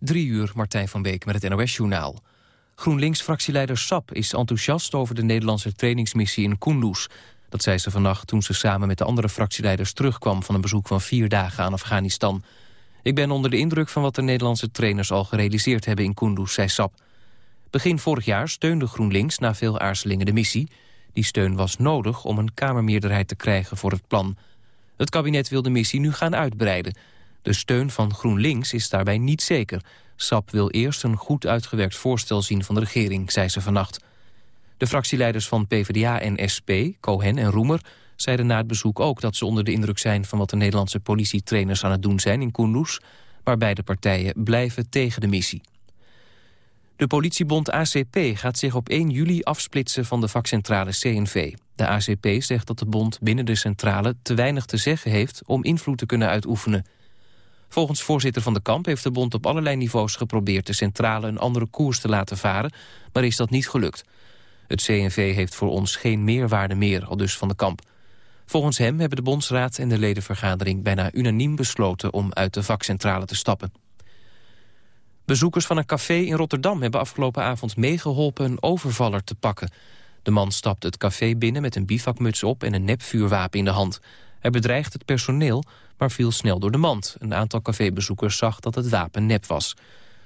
Drie uur, Martijn van Beek met het NOS-journaal. GroenLinks-fractieleider Sap is enthousiast over de Nederlandse trainingsmissie in Kunduz. Dat zei ze vannacht toen ze samen met de andere fractieleiders terugkwam... van een bezoek van vier dagen aan Afghanistan. Ik ben onder de indruk van wat de Nederlandse trainers al gerealiseerd hebben in Kunduz, zei Sap. Begin vorig jaar steunde GroenLinks na veel aarzelingen de missie. Die steun was nodig om een kamermeerderheid te krijgen voor het plan. Het kabinet wil de missie nu gaan uitbreiden... De steun van GroenLinks is daarbij niet zeker. SAP wil eerst een goed uitgewerkt voorstel zien van de regering, zei ze vannacht. De fractieleiders van PvdA en SP, Cohen en Roemer... zeiden na het bezoek ook dat ze onder de indruk zijn... van wat de Nederlandse politietrainers aan het doen zijn in Kunduz... maar beide partijen blijven tegen de missie. De politiebond ACP gaat zich op 1 juli afsplitsen van de vakcentrale CNV. De ACP zegt dat de bond binnen de centrale te weinig te zeggen heeft... om invloed te kunnen uitoefenen... Volgens voorzitter van de kamp heeft de bond op allerlei niveaus geprobeerd de centrale een andere koers te laten varen, maar is dat niet gelukt. Het CNV heeft voor ons geen meerwaarde meer, al dus van de kamp. Volgens hem hebben de bondsraad en de ledenvergadering bijna unaniem besloten om uit de vakcentrale te stappen. Bezoekers van een café in Rotterdam hebben afgelopen avond meegeholpen een overvaller te pakken. De man stapte het café binnen met een bivakmuts op en een nepvuurwapen in de hand. Hij bedreigde het personeel, maar viel snel door de mand. Een aantal cafébezoekers zag dat het wapen nep was.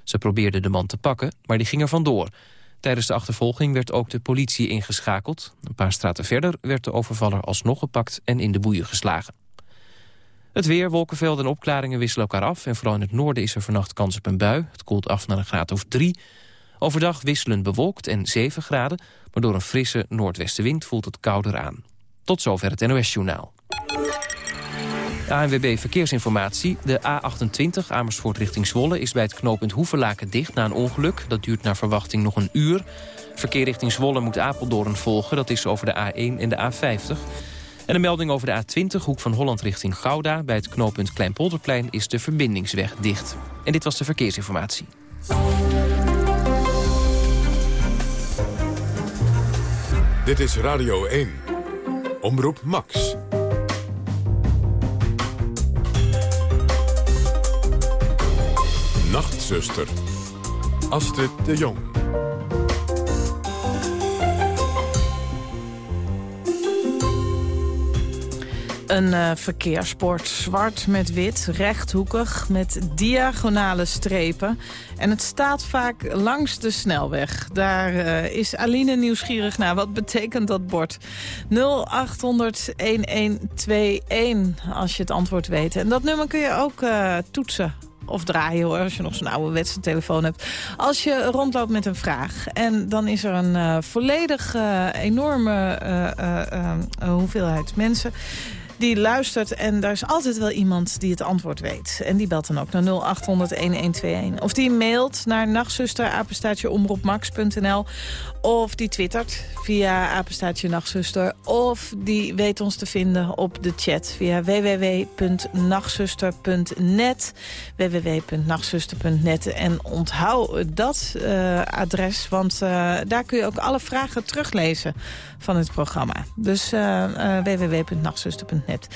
Ze probeerden de man te pakken, maar die ging er vandoor. Tijdens de achtervolging werd ook de politie ingeschakeld. Een paar straten verder werd de overvaller alsnog gepakt en in de boeien geslagen. Het weer, wolkenvelden en opklaringen wisselen elkaar af... en vooral in het noorden is er vannacht kans op een bui. Het koelt af naar een graad of drie. Overdag wisselend bewolkt en 7 graden... maar door een frisse noordwestenwind voelt het kouder aan. Tot zover het NOS-journaal. ANWB Verkeersinformatie. De A28 Amersfoort richting Zwolle is bij het knooppunt Hoevelaken dicht na een ongeluk. Dat duurt naar verwachting nog een uur. Verkeer richting Zwolle moet Apeldoorn volgen. Dat is over de A1 en de A50. En een melding over de A20, hoek van Holland richting Gouda. Bij het knooppunt Kleinpolderplein is de verbindingsweg dicht. En dit was de verkeersinformatie. Dit is Radio 1. Omroep Max. Nachtzuster. Astrid de Jong. Een uh, verkeersbord, zwart met wit, rechthoekig, met diagonale strepen. En het staat vaak langs de snelweg. Daar uh, is Aline nieuwsgierig naar. Wat betekent dat bord? 0800-1121 als je het antwoord weet. En dat nummer kun je ook uh, toetsen of draaien hoor, als je nog zo'n oude telefoon hebt. Als je rondloopt met een vraag. En dan is er een uh, volledig uh, enorme uh, hoeveelheid mensen die luistert en daar is altijd wel iemand die het antwoord weet. En die belt dan ook naar 0800-1121. Of die mailt naar nachtzuster, omroepmax.nl. Of die twittert via apenstaatje nachtzuster. Of die weet ons te vinden op de chat via www.nachtzuster.net. www.nachtzuster.net. En onthoud dat uh, adres, want uh, daar kun je ook alle vragen teruglezen van het programma. Dus uh, www.nachtzuster.net.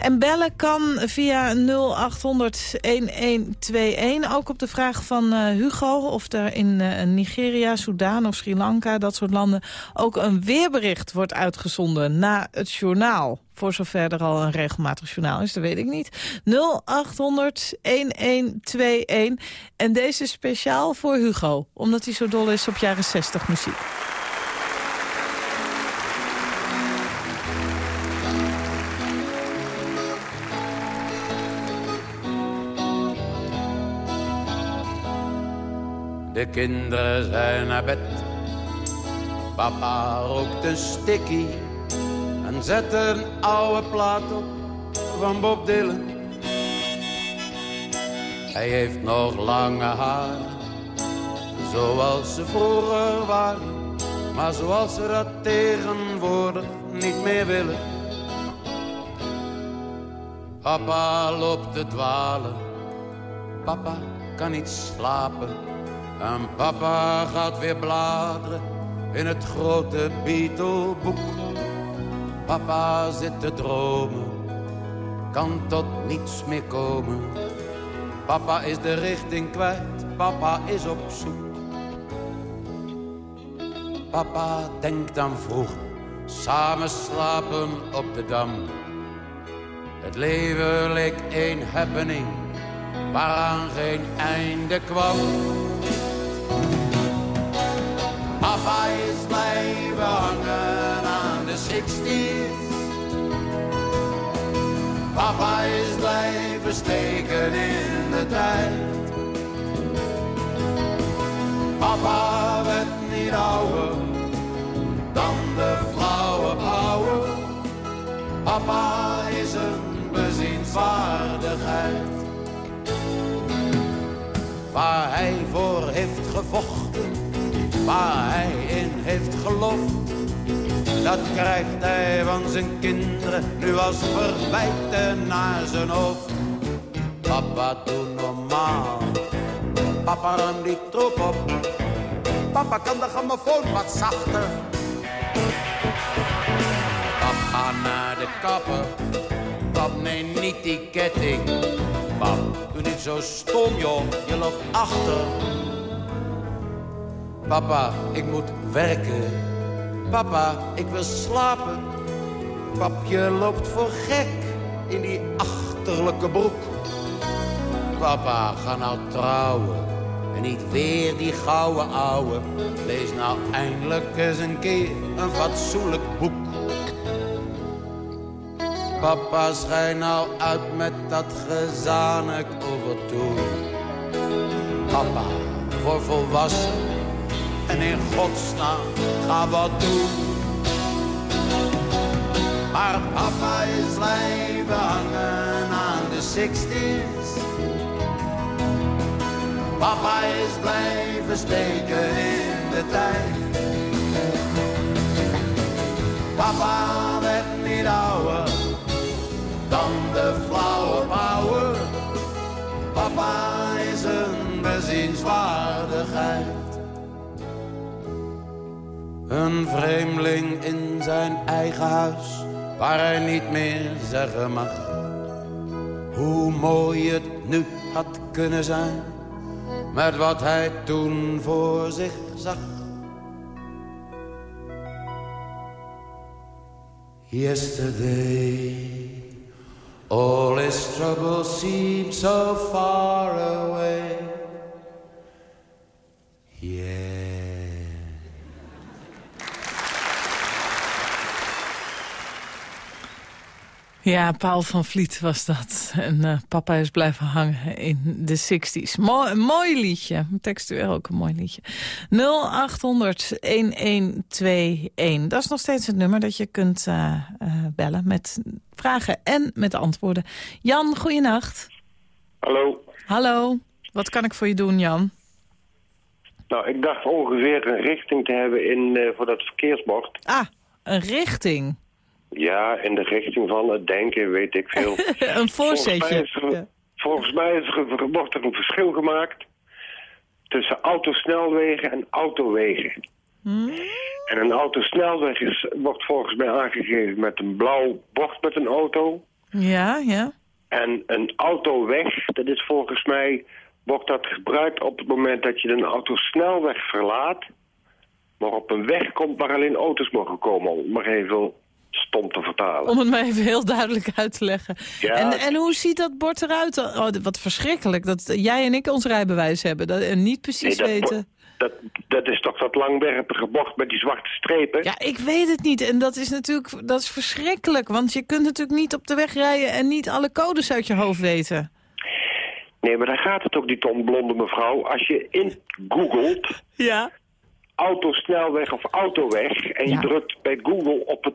En bellen kan via 0800-1121. Ook op de vraag van uh, Hugo of er in uh, Nigeria, Soudaan of Sri Lanka... dat soort landen ook een weerbericht wordt uitgezonden na het journaal. Voor zover er al een regelmatig journaal is, dat weet ik niet. 0800-1121. En deze is speciaal voor Hugo, omdat hij zo dol is op jaren 60 muziek. De kinderen zijn naar bed. Papa rookt een sticky en zet een oude plaat op van Bob Dylan. Hij heeft nog lange haar, zoals ze vroeger waren, maar zoals ze dat tegenwoordig niet meer willen. Papa loopt te dwalen, papa kan niet slapen en papa gaat weer bladeren in het grote Beatle-boek. Papa zit te dromen, kan tot niets meer komen. Papa is de richting kwijt, papa is op zoek. Papa denkt aan vroeger, samen slapen op de dam. Het leven leek een happening, waaraan geen einde kwam. Papa is blijven hangen aan de 60's. Papa is blijven steken in de tijd. Papa werd niet ouder dan de flauwe ouwe. Papa is een bezienswaardigheid. Waar hij voor heeft gevochten, waar hij in heeft geloofd. Dat krijgt hij van zijn kinderen nu als verwijten naar zijn hoofd. Papa, doe normaal. Papa, ruim die troep op. Papa, kan de grammofoon wat zachter? Pap, ga naar de kapper. Pap, nee, niet die ketting. Pap, doe niet zo stom, joh. Je loopt achter. Papa, ik moet werken. Papa, ik wil slapen. Pap, je loopt voor gek in die achterlijke broek. Papa, ga nou trouwen. En niet weer die gouden ouwe. Lees nou eindelijk eens een keer een fatsoenlijk boek. Papa, schijn nou uit met dat gezanik overtoe. Papa, voor volwassen en in godsnaam ga wat doen. Maar papa is blijven hangen aan de 60's. Papa is blijven steken in de tijd. Papa werd niet ouder dan de flauwe bouwer. Papa is een bezienswaardigheid. Een vreemdeling in zijn eigen huis, waar hij niet meer zeggen mag. Hoe mooi het nu had kunnen zijn, met wat hij toen voor zich zag. Yesterday, all his troubles seemed so far away. Ja, Paul van Vliet was dat. En eh, papa is blijven hangen in de 60s. Mooi, mooi liedje. Textueel ook een mooi liedje. 0800-1121. Dat is nog steeds het nummer dat je kunt uh, uh, bellen met vragen en met antwoorden. Jan, goeienacht. Hallo. Hallo. Wat kan ik voor je doen, Jan? Nou, ik dacht ongeveer een richting te hebben in, voor dat verkeersbord. Ah, een richting. Ja, in de richting van het denken, weet ik veel. een voorzetje. Volgens mij, is er, volgens mij is er, wordt er een verschil gemaakt tussen autosnelwegen en autowegen. Hmm? En een autosnelweg is, wordt volgens mij aangegeven met een blauw bord met een auto. Ja, ja. En een autoweg, dat is volgens mij, wordt dat gebruikt op het moment dat je een autosnelweg verlaat. Maar op een weg komt waar alleen auto's mogen komen, om maar even stom te vertalen. Om het maar even heel duidelijk uit te leggen. Ja, en, en hoe ziet dat bord eruit? Oh, wat verschrikkelijk dat jij en ik ons rijbewijs hebben dat, en niet precies nee, weten. Dat, dat is toch dat langwerpige bord met die zwarte strepen? Ja, ik weet het niet. En dat is natuurlijk dat is verschrikkelijk. Want je kunt natuurlijk niet op de weg rijden en niet alle codes uit je hoofd weten. Nee, maar daar gaat het ook niet om, blonde mevrouw. Als je in googelt... Ja. Autosnelweg of autoweg... en je drukt bij Google op het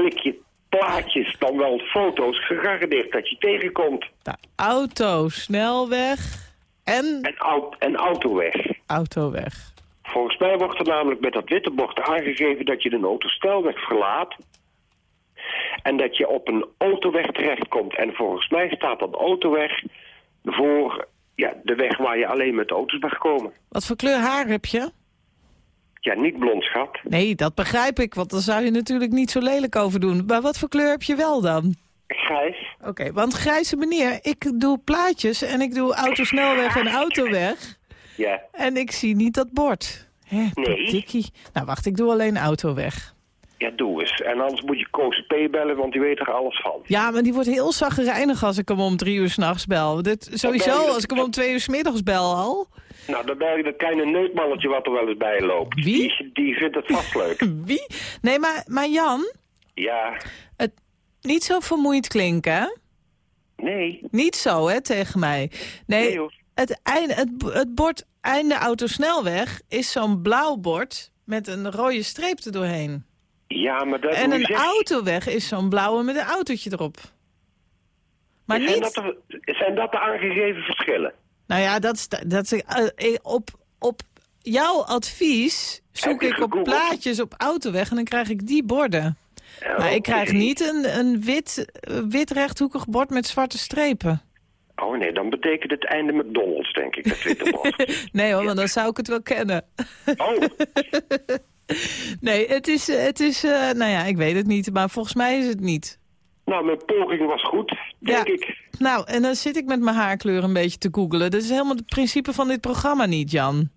klikje plaatjes... dan wel foto's, gegarandeerd dat je tegenkomt. Nou, auto, snelweg en En, au en autoweg. autoweg. Volgens mij wordt er namelijk met dat witte bord aangegeven... dat je een autosnelweg verlaat... en dat je op een autoweg terechtkomt. En volgens mij staat dat autoweg voor ja, de weg waar je alleen met auto's mag komen. Wat voor kleur haar heb je? Ja, niet blond, schat. Nee, dat begrijp ik, want daar zou je natuurlijk niet zo lelijk over doen. Maar wat voor kleur heb je wel dan? Grijs. Oké, want grijze meneer, ik doe plaatjes en ik doe autosnelweg en autoweg. Ja. En ik zie niet dat bord. Hè, Nee. Dikkie. Nou, wacht, ik doe alleen auto weg. Ja, doe eens. En anders moet je Koos P. bellen, want die weet er alles van. Ja, maar die wordt heel zaggerijnig als ik hem om drie uur s'nachts bel. Dit, sowieso, als ik hem om twee uur 's middags bel al. Nou, dan bel je dat kleine neutmannetje wat er wel eens bij loopt. Wie? Die, die vindt het vast leuk. Wie? Nee, maar, maar Jan, Ja, het, niet zo vermoeid klinken, nee. Niet zo, hè, tegen mij. Nee, het, einde, het, het bord einde autosnelweg is zo'n blauw bord met een rode streep er doorheen. Ja, maar dat En een autoweg is zo'n blauwe met een autootje erop. Maar zijn, niet... dat de, zijn dat de aangegeven verschillen? Nou ja, dat is, dat is, eh, eh, op, op jouw advies zoek ik op plaatjes op autoweg en dan krijg ik die borden. Ja, Maar ik krijg niet een, een wit, eh, wit rechthoekig bord met zwarte strepen. Oh nee, dan betekent het einde McDonald's, denk ik, dat. Nee hoor, want dan zou ik het wel kennen. Oh, Nee, het is, het is nou ja, ik weet het niet, maar volgens mij is het niet. Nou, mijn poging was goed, denk Ja. ik. Nou, en dan zit ik met mijn haarkleur een beetje te googelen. Dat is helemaal het principe van dit programma niet, Jan.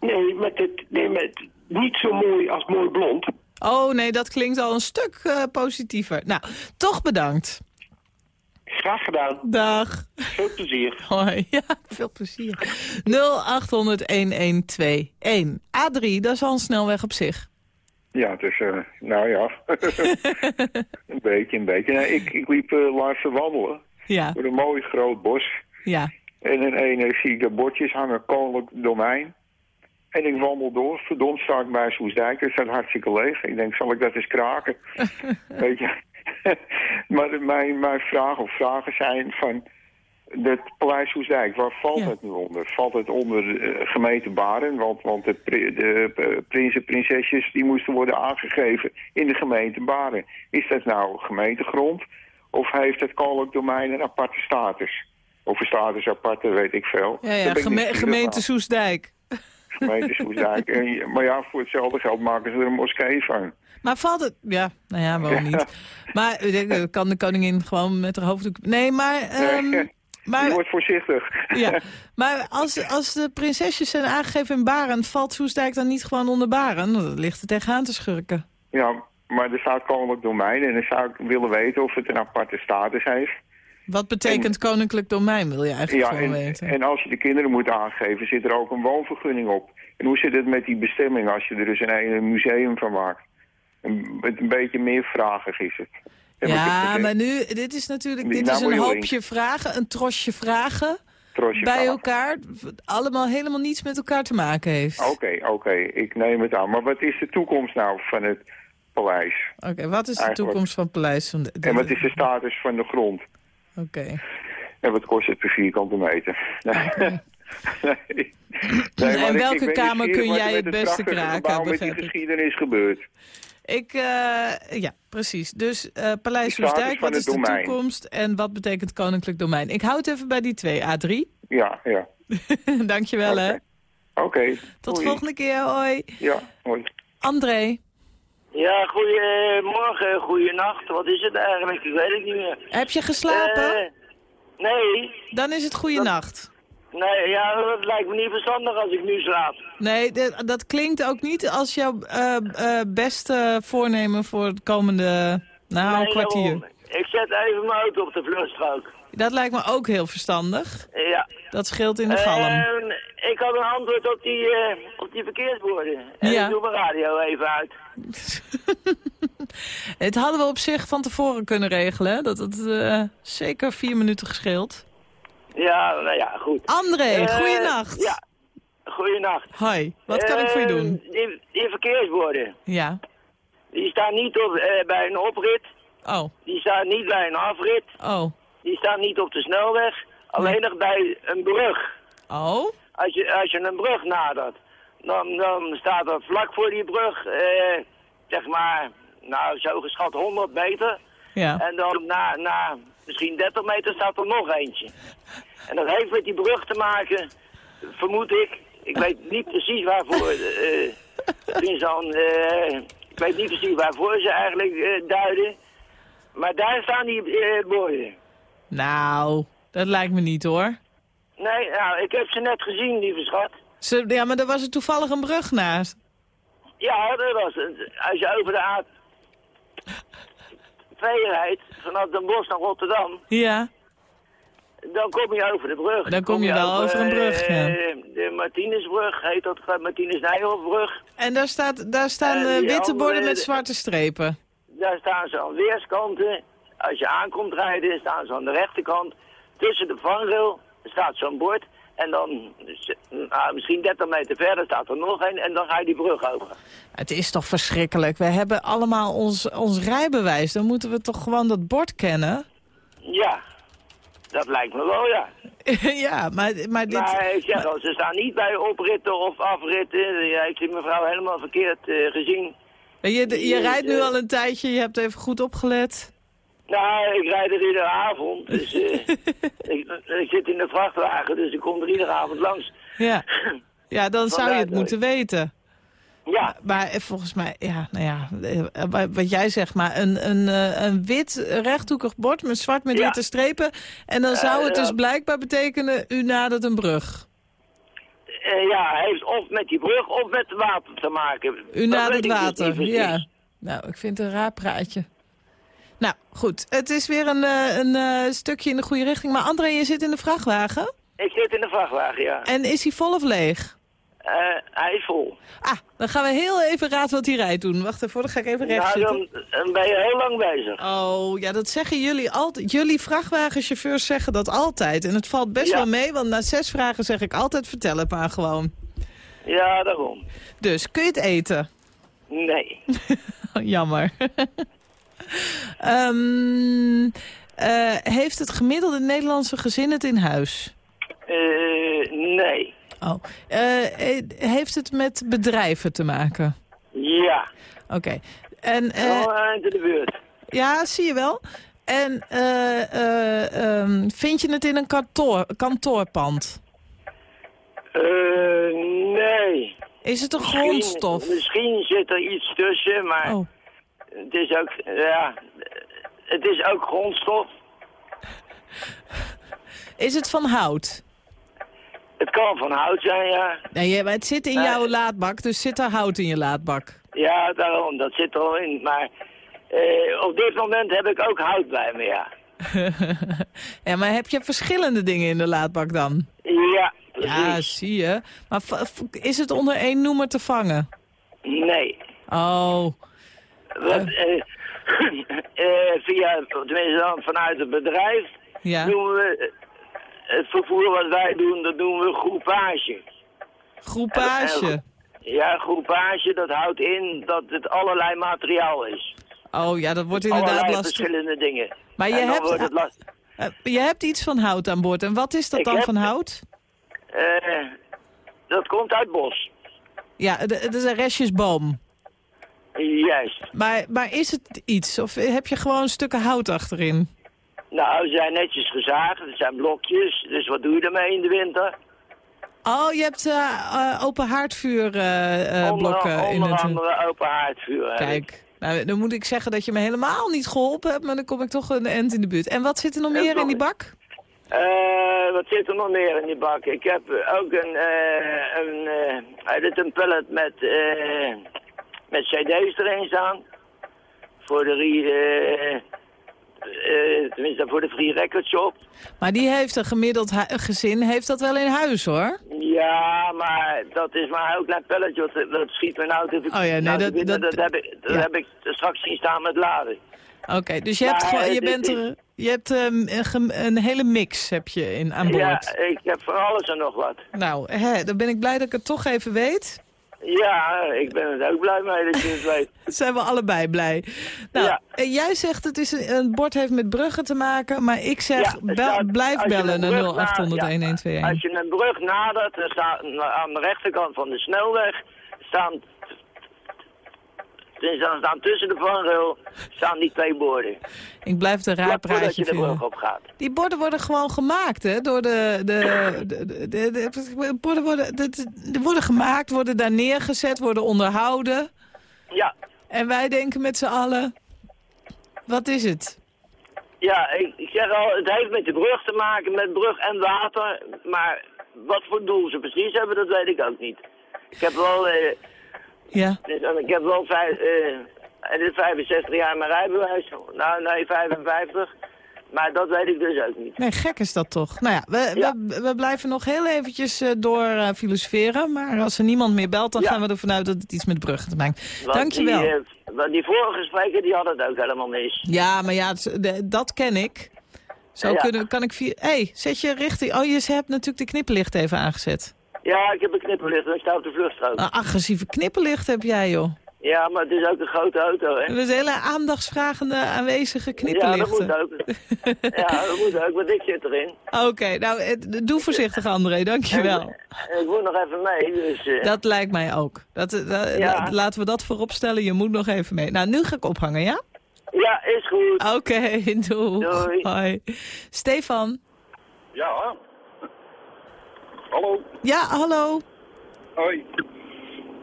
Nee, met het, nee met, niet zo mooi als mooi blond. Oh nee, dat klinkt al een stuk eh, positiever. Nou, toch bedankt. Graag gedaan. Dag. Veel plezier. Hoi, ja, veel plezier. 0800-1121. A3, dat is al een snelweg op zich. Ja, het is, eh, nou ja, een beetje, een beetje. Nou, ik, ik liep uh, laatst wandelen Ja, door een mooi groot bos. ja. En in ene zie ik de bordjes hangen, koninklijk domein. En ik wandel door, verdomd sta ik bij Soesdijk, het staat hartstikke leeg. Ik denk, zal ik dat eens kraken? Weet je. maar mijn, mijn vraag of vragen zijn van... Het Paleis Soesdijk, waar valt Ja. het nu onder? Valt het onder eh, gemeente Baren? Want, want de, de eh, prinsen prinsesjes die moesten worden aangegeven in de gemeente Baren. Is dat nou gemeentegrond? Of heeft het koninklijk domein een aparte status? Of een status apart, dat weet ik veel. ja, ik gemeente. Soesdijk. Gemeente Soesdijk. En maar ja, voor hetzelfde geld maken ze er een moskee van. Maar valt het... Ja, nou ja, waarom niet? Maar eh, kan de koningin gewoon met haar hoofddoek... Nee, maar... ehm, maar Je wordt voorzichtig. ja, maar als, als de prinsesjes zijn aangegeven in Baren... valt Soesdijk dan niet gewoon onder Baren? Dat ligt er tegenaan te schurken. ja, maar er staat koninklijk domein. En dan zou ik willen weten of het een aparte status heeft. Wat betekent koninklijk domein, wil je eigenlijk Ja, gewoon en, weten? en als je de kinderen moet aangeven, zit er ook een woonvergunning op. En hoe zit het met die bestemming als je er dus een, een museum van maakt? Een, een beetje meer vragen is het. Het Ja, maar nu, dit is natuurlijk dit is een hoopje vragen, een trosje vragen Trosje bij vragen. elkaar. Allemaal helemaal niets met elkaar te maken heeft. Oké, oké, ik neem het aan. Maar wat is de toekomst nou van het paleis? Oké, wat is de Eigenlijk. toekomst van Paleis van de... de- En wat is de status van de grond? Oké. En wat kost het per vierkante meter? Nee. Nee. En ik- welke ik kamer kun wat jij het beste kraken, gebouw met die geschiedenis gebeurt. Ik, eh, ja, precies. Dus eh Paleis Soesdijk, van wat is de domein. toekomst en wat betekent koninklijk domein? Ik houd even bij die twee, A3. Ja, ja. Dankjewel, hè. Oké. Tot volgende keer, hoi. Ja, hoi. André, Ja, goedemorgen, goeienacht. Wat is het eigenlijk? Ik weet het niet meer. heb je geslapen? Eh, nee, Dan is het goede nacht. Nee, ja, dat lijkt me niet verstandig als ik nu slaap. Nee, de- dat klinkt ook niet als jouw eh, eh, beste voornemen voor het komende nou, Nee, een kwartier. daarom. Ik zet even mijn auto op de vluchtstrook. Dat lijkt me ook heel verstandig. Ja. Dat scheelt in de galm. En ik had een antwoord op die, eh, op die verkeersborden. En Ja. ik doe mijn radio even uit. Het hadden we op zich van tevoren kunnen regelen. Dat het zeker vier minuten gescheeld. Ja, nou ja, goed. André, Eh, goeienacht. Ja, goeienacht. Hoi, wat kan ik voor je Eh, doen? Die, die verkeersborden, Ja. die staan niet op, eh, bij een oprit. Oh, Die staan niet bij een afrit. oh, Die staan niet op de snelweg. Alleen nog bij een brug. oh. Als je, als je een brug nadert, dan, dan staat er vlak voor die brug, zeg maar, nou zo geschat 100 meter. Ja. En dan na, na misschien 30 meter staat er nog eentje. En dat heeft met die brug te maken, vermoed ik. Ik weet niet precies waarvoor. eh, ik weet niet precies waarvoor ze eigenlijk duiden. Maar daar staan die eh, borden. Nou, dat lijkt me niet hoor. Nee, nou, ik heb ze net gezien, lieve schat. Ze, ja, maar er was er toevallig een brug naast. Ja, dat was het. Als je over de A2 rijdt, vanaf Den Bosch naar Rotterdam, Ja. dan kom je over de brug. Dan kom je wel over een brug, eh, ja. De Martinusbrug, heet dat Martinus Nijhoffbrug. En daar, staat, daar staan eh, witte borden met zwarte strepen. Daar staan ze aan weerskanten. Als je aankomt rijden, staan ze aan de rechterkant. Tussen de vangrail staat zo'n bord. En dan, nou, misschien 30 meter verder staat er nog een. En dan ga je die brug over. Het is toch verschrikkelijk. We hebben allemaal ons, ons rijbewijs. Dan moeten we toch gewoon dat bord kennen? Ja, dat lijkt me wel, ja. ja, maar, maar dit... Maar ik zeg al, ze staan niet bij opritten of afritten. Ja, ik zie mevrouw helemaal verkeerd eh, gezien. je, je rijdt nu al een tijdje, je hebt even goed opgelet. Nou, ik rijd er iedere avond. Dus eh, ik, ik zit in de vrachtwagen, dus ik kom er iedere avond langs. Ja, ja dan zou je het moeten weten. Ja, Maar eh, volgens mij, ja, nou ja, eh, wa- wat jij zegt, maar een, een, een wit rechthoekig bord met zwart met Ja. witte strepen. En dan zou het ja. dus blijkbaar betekenen, u nadert een brug. eh, ja, heeft of met die brug of met water te maken. U nadert water, ja. Nou, ik vind het een raar praatje. Nou, goed. Het is weer een, eh, een eh, stukje in de goede richting. Maar André, je zit in de vrachtwagen. Ik zit in de vrachtwagen, ja. En is hij vol of leeg? Eh, hij is vol. Ah, dan gaan we heel even raad wat hij rijdt doen. Wacht even, dan ga ik even rechts Nou, zitten. dan, dan ben je heel lang bezig. Oh, ja, dat zeggen jullie altijd. Jullie vrachtwagenchauffeurs zeggen dat altijd. En het valt best Ja. wel mee, want na zes vragen zeg ik altijd vertel het maar gewoon. Ja, daarom. Dus, kun je het eten? Nee. Jammer. Ehm, eh, heeft het gemiddelde Nederlandse gezin het in huis? Eh, nee. Oh. Eh, heeft het met bedrijven te maken? Ja. Oké. En, eind in de buurt. ja, zie je wel. En eh, eh, ehm, vind je het in een kantoor, kantoorpand? Nee. Is het een Misschien- grondstof? Misschien zit er iets tussen, maar Oh. Het is ook, ja, het is ook grondstof. Is het van hout? Het kan van hout zijn, ja. Nee, maar het zit in jouw laadbak, dus zit er hout in je laadbak. Ja, daarom, dat zit er al in. Maar eh, op dit moment heb ik ook hout bij me, ja. ja, maar heb je verschillende dingen in de laadbak dan? Ja, Ja, precies. zie je. Maar is het onder één noemer te vangen? Nee. Oh, Eh, eh, via, tenminste dan vanuit het bedrijf, ja. doen we eh, het vervoer wat wij doen, dat doen we groepage. Groepage. Ja, groepage, dat houdt in dat het allerlei materiaal is. Oh ja, dat wordt inderdaad allerlei lastig. verschillende dingen. Maar je hebt, je hebt iets van hout aan boord. En wat is dat Ik dan heb- van hout? eh, dat komt uit bos. Ja, het het is een restjesboom. Juist. Maar, maar is het iets? Of heb je gewoon stukken hout achterin? Nou, ze zijn netjes gezaagd, het zijn blokjes, dus wat doe je ermee in de winter? Oh, je hebt eh, open haardvuur eh, eh, onder blokken in onder andere open haardvuur. Kijk, nou, dan moet ik zeggen dat je me helemaal niet geholpen hebt, maar dan kom ik toch een end in de buurt. En wat zit er nog meer in die bak? Wat zit er nog meer in die bak? Ik heb ook een, eh een, een pallet met, eh, met cd's erin staan. Voor de, eh, eh, tenminste voor de Free Record Shop. Maar die heeft een gemiddeld gezin, heeft dat wel in huis hoor. Ja, maar dat is maar heel klein pelletje, dat, dat schiet me nou te Oh ja, nee, nou dat- dat- dat, heb ik, dat ja. heb ik straks zien staan met laden. Oké, dus je, hebt Maar je, bent er, je hebt ehm, een, hele mix heb je in, aan Ja, boord. ik heb van alles en nog wat. Nou, hè, dan ben ik blij dat ik het toch even weet. Ja, ik ben er ook blij mee dat je het weet. Zijn we allebei blij. Nou, Ja. jij zegt het is een, een bord heeft met bruggen te maken, maar ik zeg Ja, bel- staat- blijf bellen naar brug 0800 na- ja, 1121. Als je een brug nadert, er staat aan de rechterkant van de snelweg staan, dus dan staan tussen de vangrail staan die twee borden. Ik blijf de raar praatje je de op gaat. Die borden worden gewoon gemaakt, hè? Door de... de, de, de, de- de- borden worden, de, de- de worden gemaakt, worden daar neergezet, worden onderhouden. Ja, En wij denken met z'n allen... Wat is het? ja ik, ik zeg al, het heeft met de brug te maken, met brug en water, maar wat voor doel ze precies hebben, dat weet ik ook niet. Ik heb wel, eh, Ja. dus, en ik heb wel vijf, eh, het is 65 jaar mijn rijbewijs. Nou, nee, 55. Maar dat weet ik dus ook niet. Nee, gek is dat toch. Nou ja, we, Ja. We, we blijven nog heel eventjes eh, door eh, filosoferen. Maar als er niemand meer belt, dan Ja. gaan we ervan uit dat het iets met bruggen te maken heeft. Dankjewel. Die, want die vorige spreker, die had het ook helemaal mis. Ja, maar ja, dat ken ik. Zo Ja. kunnen, kan ik via... Hé, hey, zet je richting... Oh, je hebt natuurlijk de knipperlicht even aangezet. Ja, ik heb een knipperlicht en ik sta op de vluchtstrook. Een agressieve knipperlicht heb jij, joh. Ja, maar het is ook een grote auto, hè? Dat is hele aandachtsvragende aanwezige Ja, dat moet knipperlichten. ook. ja, dat moet ook, want ik zit erin. Oké, nou, eh, doe voorzichtig, André. Dankjewel. En ik moet nog even mee, dus... eh, Dat lijkt mij ook. Dat, eh, dat- Ja. Laten we dat voorop stellen. Je moet nog even mee. Nou, nu ga ik ophangen, ja? Ja, is goed. Oké, doei. Doei. Hoi. Stefan. Ja. Hallo. Ja, hallo. Hoi.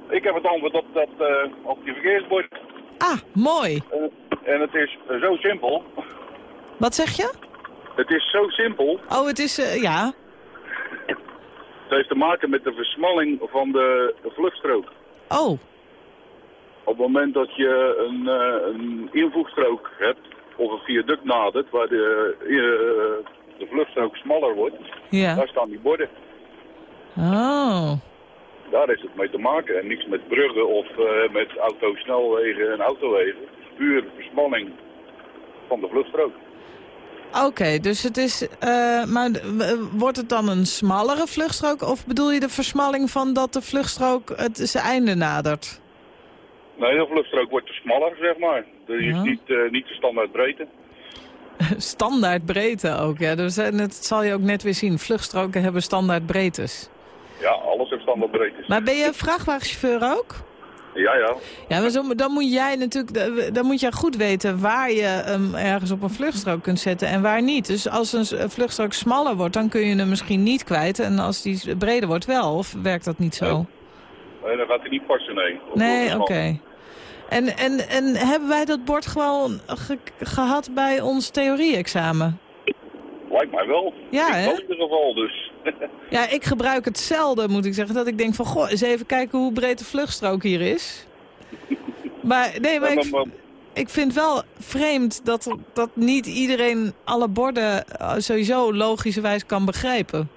Ik heb het antwoord op, dat, eh, op die verkeersbord. Ah, mooi. En, en het is eh, zo simpel. Wat zeg je? Het is zo simpel. Oh, het is, eh, ja. Het heeft te maken met de versmalling van de, vluchtstrook. Oh, Op het moment dat je een, eh, een invoegstrook hebt, of een viaduct nadert, waar de, eh, de vluchtstrook smaller wordt, ja. daar staan die borden. Oh. Daar is het mee te maken. En niks met bruggen of eh, met autosnelwegen en autowegen. Puur versmalling van de vluchtstrook. Oké, dus het is... eh, maar wordt het dan een smallere vluchtstrook? Of bedoel je de versmalling van dat de vluchtstrook het zijn einde nadert? Nee, de vluchtstrook wordt te smaller, zeg maar. Die is niet, eh, niet de standaard breedte. Standaard breedte ook, ja. Dus, dat zal je ook net weer zien. Vluchtstroken hebben standaard breedtes. Ja, alles heeft standaard breedtes. Maar ben je vrachtwagenchauffeur ook? Ja, ja. Ja, maar zo, dan moet jij natuurlijk, dan moet jij goed weten waar je hem ergens op een vluchtstrook kunt zetten en waar niet. Dus als een een vluchtstrook smaller wordt, dan kun je hem misschien niet kwijt. En als die breder wordt wel, of werkt dat niet zo? Nee, dan gaat hij niet passen, nee. Of Nee, wordt oké. En, en, en hebben wij dat bord gewoon ge- gehad bij ons theorie-examen? Lijkt mij wel. Ja, ik wel in ieder geval, dus. Ja, ik gebruik het zelden, moet ik zeggen. Dat ik denk van, goh, eens even kijken hoe breed de vluchtstrook hier is. Maar nee, maar ik, ik vind wel vreemd dat, dat niet iedereen alle borden eh, sowieso logischerwijs kan begrijpen.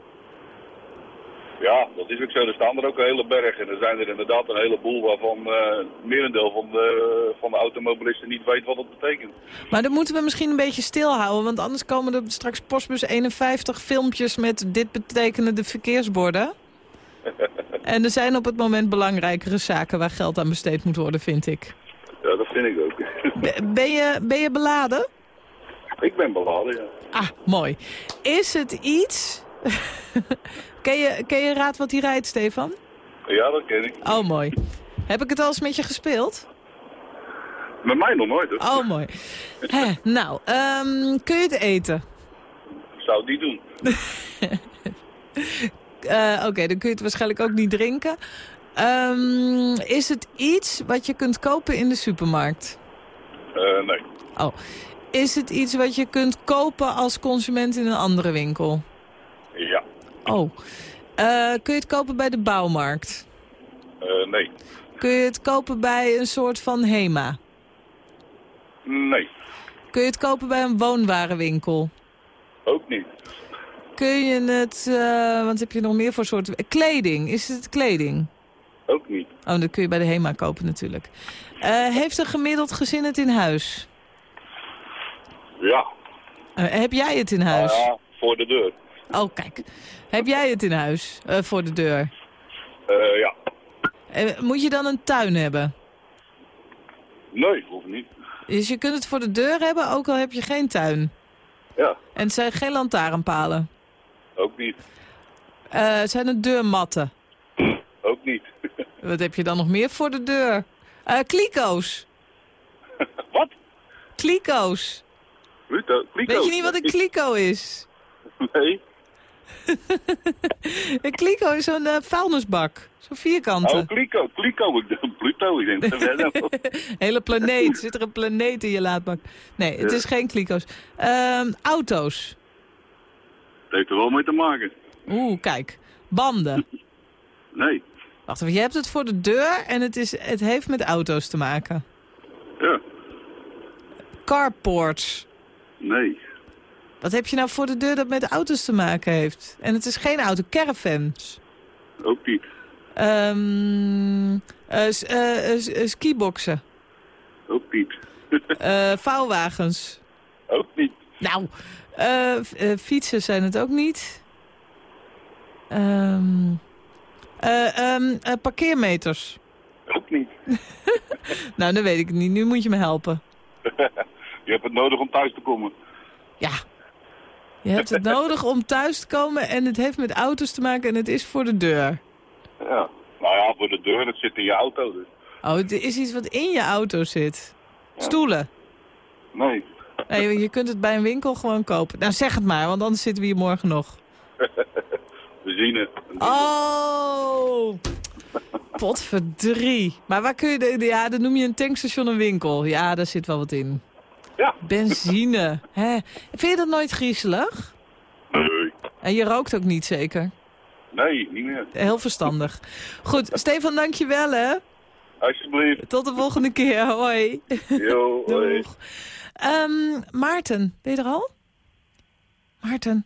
Ja, dat is ook zo. Er staan er ook een hele berg. En er zijn er inderdaad een heleboel waarvan eh merendeel van de, van de automobilisten niet weet wat dat betekent. Maar dan moeten we misschien een beetje stilhouden, want anders komen er straks postbus 51 filmpjes met dit betekenen de verkeersborden. En er zijn op het moment belangrijkere zaken waar geld aan besteed moet worden, vind ik. Ja, dat vind ik ook. Be- Ben je, ben je beladen? ik ben beladen, ja. Ah, mooi. Is het iets... ken, je, ken je raad wat hij rijdt, Stefan? Ja, dat ken ik. Oh, mooi. Heb ik het al eens met je gespeeld? Met mij nog nooit. Oh, mooi. Nou, ehm, kun je het eten? Ik zou het niet doen. Eh, Oké, dan kun je het waarschijnlijk ook niet drinken. Ehm, is het iets wat je kunt kopen in de supermarkt? Eh, nee. Oh. Is het iets wat je kunt kopen als consument in een andere winkel? Oh. Eh, kun je het kopen bij de bouwmarkt? Eh, nee. Kun je het kopen bij een soort van HEMA? Nee. Kun je het kopen bij een woonwarenwinkel? Ook niet. Kun je het, eh, wat heb je nog meer voor soorten... Kleding, is het kleding? Ook niet. Oh, dat kun je bij de HEMA kopen natuurlijk. Heeft een gemiddeld gezin het in huis? Ja. Heb jij het in huis? Ja, voor de deur. Oh, kijk. Heb jij het in huis? Eh, voor de deur? Eh, ja. Eh, moet je dan een tuin hebben? Nee, hoeft niet. Dus je kunt het voor de deur hebben, ook al heb je geen tuin. Ja, En het zijn geen lantaarnpalen. ook niet. Het zijn het deurmatten. Ook niet. Wat heb je dan nog meer voor de deur? Eh kliko's. Wat? Kliko's. Pluto? Kliko? Weet je niet wat een kliko is? Nee. Een kliko is zo'n eh, vuilnisbak. Zo'n vierkante. Oh, Kliko. Kliko. Ik dacht Pluto. Ik denk, dat. Hele planeet. Zit er een planeet in je laadbak? Nee, het Ja. is geen kliko's. Ehm, auto's. Het heeft er wel mee te maken. Oeh, kijk. Banden. Nee. Wacht even, je hebt het voor de deur en het, is, het heeft met auto's te maken. Ja. Carports. Nee. Wat heb je nou voor de deur dat met auto's te maken heeft? En het is geen auto, caravans. Ook niet. S- eh, skiboxen. Ook niet. Vouwwagens. ook niet. Nou, fietsen zijn het ook niet. Eh, parkeermeters. Ook niet. Nou, dan weet ik het niet. Nu moet je me helpen. Je hebt het nodig om thuis te komen. Ja. Je hebt het nodig om thuis te komen en het heeft met auto's te maken en het is voor de deur. Ja. Nou ja, voor de deur, dat zit in je auto dus. Oh, het is iets wat in je auto zit. Stoelen. Nee. Nee, je kunt het bij een winkel gewoon kopen. Nou, zeg het maar, want anders zitten we hier morgen nog. Benzine. Oh! Potverdrie. Maar waar kun je... De- ja, dan noem je een tankstation een winkel. Ja, daar zit wel wat in. Ja. Benzine. Hè? Vind je dat nooit griezelig? Nee. En je rookt ook niet zeker? Nee, niet meer. Heel verstandig. Goed, Stefan, dank je wel, hè. Alsjeblieft. Tot de volgende keer. Hoi. Yo, hoi. Doeg. Ehm, Maarten, ben je er al? Maarten.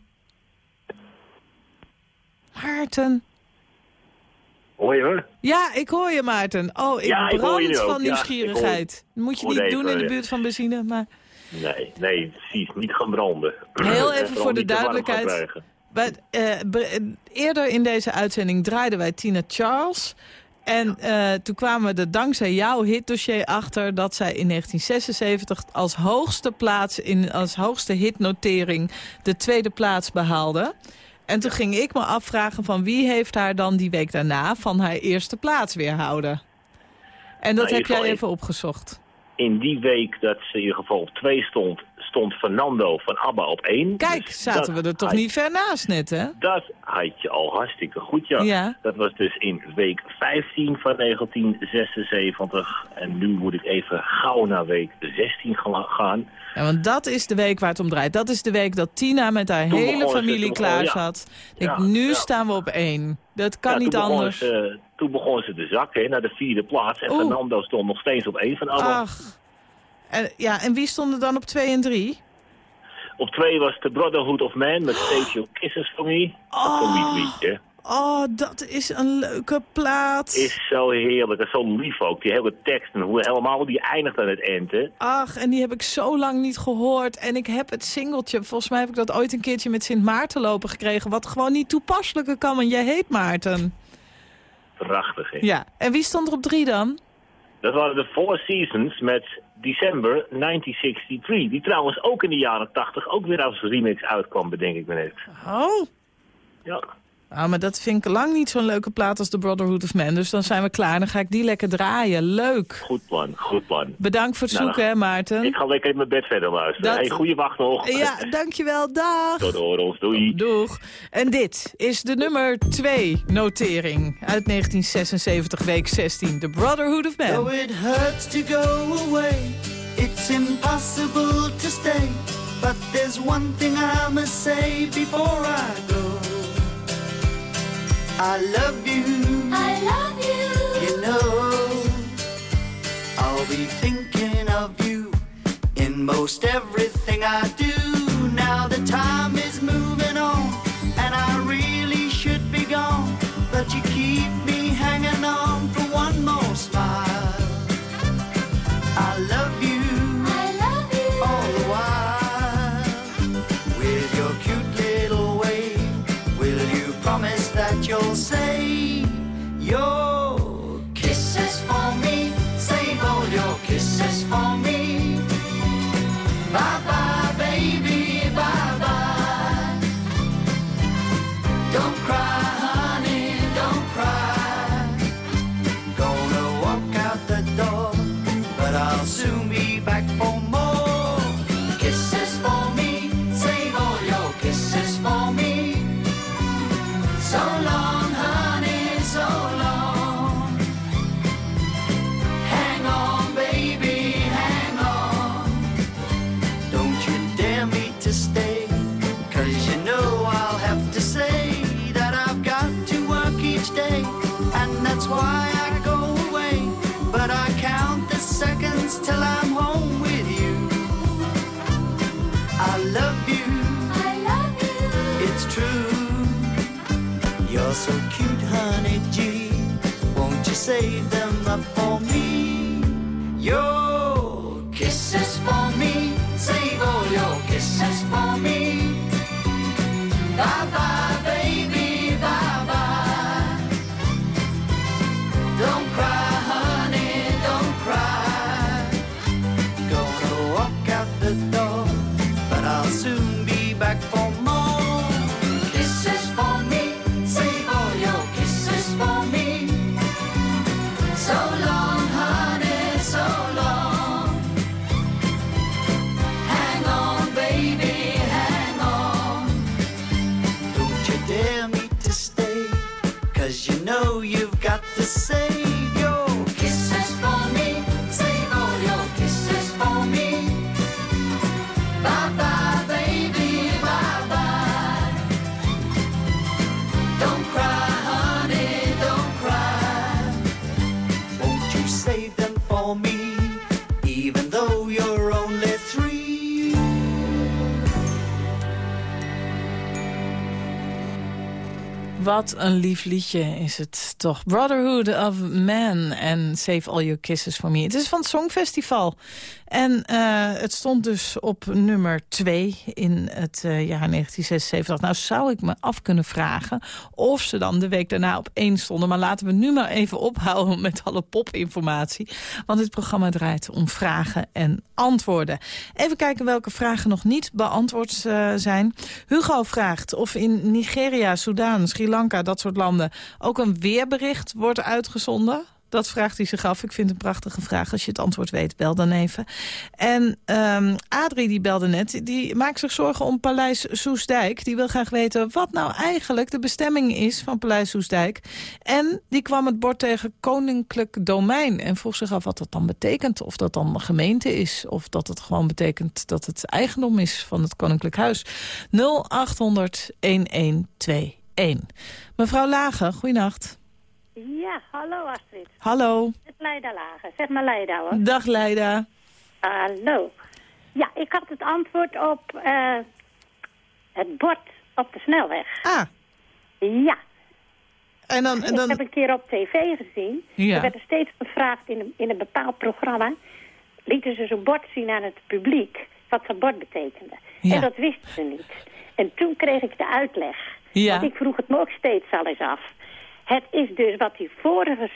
Maarten. Hoor je me? Ja, ik hoor je, Maarten. Oh, ik Ja, brand ook. van Ja, nieuwsgierigheid. Moet je hoor niet even, doen in de buurt van benzine, maar... Nee, nee, precies. Niet gaan branden. Heel En even voor de duidelijkheid. Bij, eh, eh, eerder in deze uitzending draaiden wij Tina Charles. En eh, toen kwamen we er dankzij jouw hitdossier achter... dat zij in 1976 als hoogste, plaats in, als hoogste hitnotering de tweede plaats behaalde. En toen ging ik me afvragen van wie heeft haar dan die week daarna... van haar eerste plaats weerhouden. En dat Nou, heb jij even opgezocht. In die week dat ze in ieder geval op twee stond, stond Fernando van ABBA op één. Kijk, Dus zaten we er toch had- niet ver naast net, hè? Dat had je al hartstikke goed, ja. Ja. Dat was dus in week 15 van 1976. En nu moet ik even gauw naar week 16 gela- gaan. Ja, want dat is de week waar het om draait. Dat is de week dat Tina met haar Toen hele familie klaar ja. zat. Ik denk, Ja, nu ja. staan we op één. Dat kan Ja, niet anders. Ze, toen begon ze te zakken naar de vierde plaats. En Oeh. Fernando stond nog steeds op één van ABBA. Ach. En, ja, en wie stond er dan op twee en drie? Op twee was The Brotherhood of Man met Your Kisses For Me. Oh. Liedje. Oh, dat is een leuke plaat. Is zo heerlijk en zo lief ook. Die hele tekst en hoe helemaal die eindigt aan het eind. hè. Ach, en die heb ik zo lang niet gehoord. En ik heb het singeltje, volgens mij heb ik dat ooit een keertje met Sint Maarten lopen gekregen... wat gewoon niet toepasselijker kan, want jij heet Maarten. Prachtig, hè? Ja, en wie stond er op drie dan? Dat waren de Four Seasons met December 1963. Die trouwens ook in de jaren 80 ook weer als remix uitkwam, bedenk ik me net. Oh, Ja. Nou, maar dat vind ik lang niet zo'n leuke plaat als The Brotherhood of Man. Dus dan zijn we klaar. Dan ga ik die lekker draaien. Leuk. Goed plan, goed plan. Bedankt voor het Nou, zoeken, hè, Maarten. Ik ga lekker in mijn bed verder luisteren. Dat- Hey, goeie wacht nog. Ja, dankjewel. Dag. Tot horen ons. Doei. Doeg. En dit is de nummer 2 notering uit 1976, week 16. The Brotherhood of Man. Though it hurts to go away, it's impossible to stay. But there's one thing I must say before I go. I love you. I love you. You know, I'll be thinking of you in most everything I do. Save them up for me? Your een lief liedje is het toch. Brotherhood of Man en Save All Your Kisses For Me. Het is van het Songfestival. En eh, het stond dus op nummer 2 in het eh, jaar 1976. Nou zou ik me af kunnen vragen of ze dan de week daarna op één stonden. Maar laten we nu maar even ophouden met alle popinformatie. Want dit programma draait om vragen en antwoorden. Even kijken welke vragen nog niet beantwoord eh, zijn. Hugo vraagt of in Nigeria, Soudaan, Sri Lanka, dat soort landen... ook een weerbericht wordt uitgezonden. Dat vraagt hij zich af. Ik vind het een prachtige vraag. Als je het antwoord weet, bel dan even. En um, Adrie, die belde net, die maakt zich zorgen om Paleis Soesdijk. Die wil graag weten wat nou eigenlijk de bestemming is van Paleis Soesdijk. En die kwam het bord tegen koninklijk domein. En vroeg zich af wat dat dan betekent. Of dat dan een gemeente is. Of dat het gewoon betekent dat het eigendom is van het koninklijk huis. 0800 1121. Mevrouw Lage, goeienacht. Ja, hallo Astrid. Hallo. Het Leida Lager. Zeg maar Leida hoor. Dag Leida. Hallo. Ja, ik had het antwoord op eh, het bord op de snelweg. Ah. Ja. En dan, en dan... Ik heb een keer op tv gezien. Ja. Er werd er steeds gevraagd in een, in een bepaald programma. Lieten ze zo'n bord zien aan het publiek. Wat dat bord betekende. Ja. En dat wisten ze niet. En toen kreeg ik de uitleg. Ja. Want ik vroeg het me ook steeds al eens af. Het is dus wat die vorige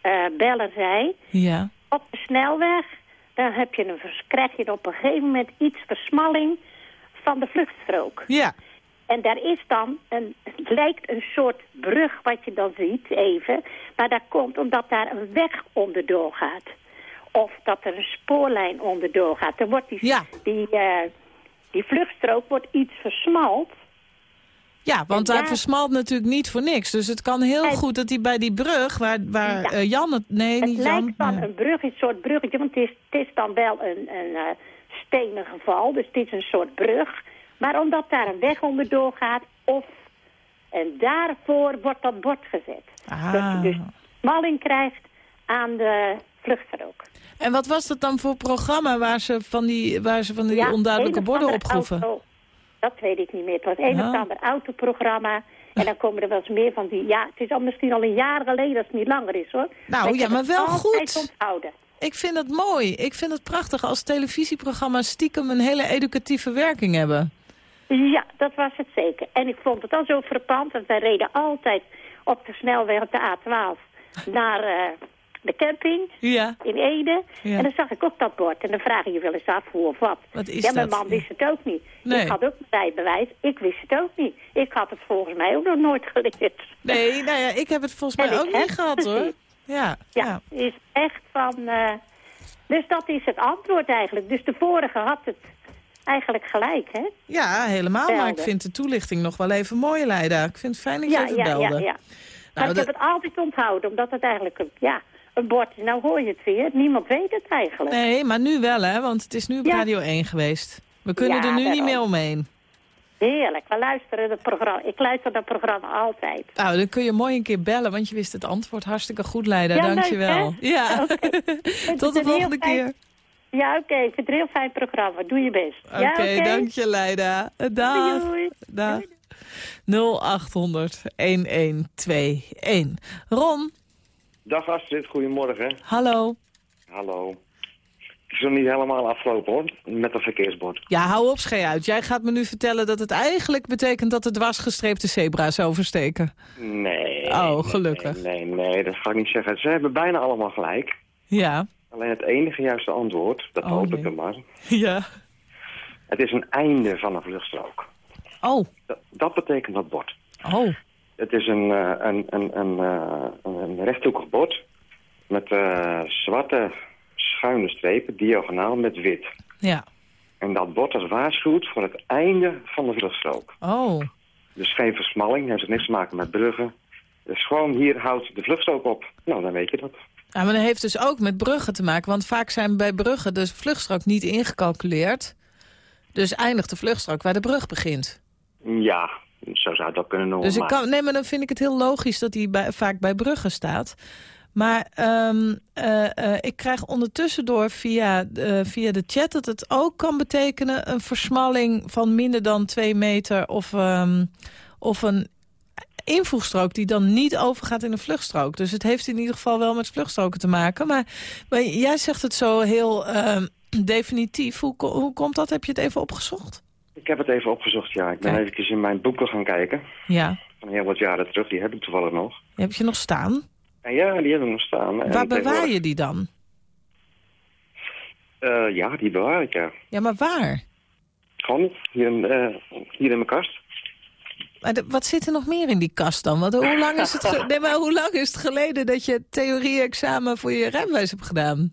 eh, beller zei. Ja. Op de snelweg, dan heb je een, krijg je op een gegeven moment iets versmalling van de vluchtstrook. Ja. En daar is dan, een, het lijkt een soort brug wat je dan ziet, even. Maar dat komt omdat daar een weg onderdoor gaat. Of dat er een spoorlijn onderdoor gaat. Dan wordt die, Ja. die, eh, die vluchtstrook wordt iets versmald. Ja, want En hij daar- versmalt natuurlijk niet voor niks. Dus het kan heel En- goed dat hij bij die brug, waar, waar Ja. eh, Jan het... Nee, Het niet lijkt Jan. dan ja. een brug, een soort bruggetje, want het is, het is dan wel een, een eh, stenen geval, dus het is een soort brug. Maar omdat daar een weg onderdoor gaat, of... En daarvoor wordt dat bord gezet. Ah. Dat je dus malling krijgt aan de vluchtstrook. En wat was dat dan voor programma waar ze van die, waar ze van die Ja, onduidelijke borden opgroeven? auto- dat weet ik niet meer. Het was een of ander autoprogramma. En dan komen er wel eens meer van die... Ja, het is al misschien al een jaar geleden als het niet langer is, hoor. Nou, ik ja, maar wel goed. onthouden. Ik vind het mooi. Ik vind het prachtig als televisieprogramma's stiekem een hele educatieve werking hebben. Ja, dat was het zeker. En ik vond het al zo frappant, want wij reden altijd op de snelweg op de A12 naar eh, de camping Ja. in Ede. Ja. En dan zag ik ook dat bord. En dan vraag je je wel eens af hoe of wat. Wat is ja, mijn dat? man wist het ook niet. Nee. Ik had ook een rijbewijs. Ik wist het ook niet. Ik had het volgens mij ook nog nooit geleerd. Nee, nou ja, ik heb het volgens En mij ook heb niet gehad hoor. Ja, Ja, ja. is echt van... eh, dus dat is het antwoord eigenlijk. Dus de vorige had het eigenlijk gelijk, hè? Ja, helemaal. Maar ik vind de toelichting nog wel even mooi, Leida. Ik vind het fijn dat je Ja, even ja, ja, belde. ja. Maar ik dat- heb het altijd onthouden, omdat het eigenlijk ja, een bord is. Nou hoor je het weer. Niemand weet het eigenlijk. Nee, maar nu wel hè, want het is nu op Ja. Radio 1 geweest. We kunnen Ja, er nu niet meer omheen. Heerlijk. We luisteren het programma. Ik luister dat programma altijd. Nou, dan kun je mooi een keer bellen, want je wist het antwoord hartstikke goed, Leida. Ja, Dankjewel. hè? ja, tot de volgende fijn- keer. Ja, oké. Ik vind het een heel fijn programma. Doe je best. Oké, ja, dank je Leida. Dag. Doei, doei. Dag. 0800 1121. Ron, Dag Astrid, goedemorgen. hallo. Hallo. Het is nog niet helemaal afgelopen hoor, met dat verkeersbord. Ja, hou op, schei uit. Jij gaat me nu vertellen dat het eigenlijk betekent dat de dwarsgestreepte zebra's oversteken. Nee. Oh, gelukkig. Nee, nee, nee, dat ga ik niet zeggen. Ze hebben bijna allemaal gelijk. Ja, Alleen het enige juiste antwoord, dat Oh, hoop ik dan maar. ja. Het is een einde van een vluchtstrook. Oh, Dat, dat betekent dat bord. oh. Het is een, eh, een, een, een, eh, een rechthoekig bord met eh, zwarte schuine strepen, diagonaal met wit. Ja. En dat bord dat waarschuwt voor het einde van de vluchtstrook. Oh, Dus geen versmalling, heeft het niks te maken met bruggen. Dus gewoon hier houdt de vluchtstrook op. Nou, dan weet je dat. Ja, maar dat heeft dus ook met bruggen te maken. Want vaak zijn bij bruggen de vluchtstrook niet ingecalculeerd. Dus eindigt de vluchtstrook waar de brug begint. Ja, zo zou ook kunnen noemen. Dus ik kan, nee, maar dan vind ik het heel logisch dat hij bij, vaak bij bruggen staat. Maar ehm, eh, eh, ik krijg ondertussen door via, eh, via de chat dat het ook kan betekenen een versmalling van minder dan twee meter of, ehm, of een invoegstrook die dan niet overgaat in een vluchtstrook. Dus het heeft in ieder geval wel met vluchtstroken te maken. Maar, maar jij zegt het zo heel ehm, definitief. Hoe, hoe komt dat? Heb je het even opgezocht? Ik heb het even opgezocht, ja. Ik ben Kijk. even in mijn boeken gaan kijken. Ja. Van heel wat jaren terug, die heb ik toevallig nog. Die heb je nog staan? En ja, die hebben nog staan. En Waar bewaar je die dan? Eh, ja, die bewaar ik, ja. Ja, maar waar? Gewoon hier in, eh, hier in mijn kast. Maar de- wat zit er nog meer in die kast dan? Want hoe lang is het, nee, maar hoe lang is het geleden dat je het theorie-examen voor je rijbewijs hebt gedaan?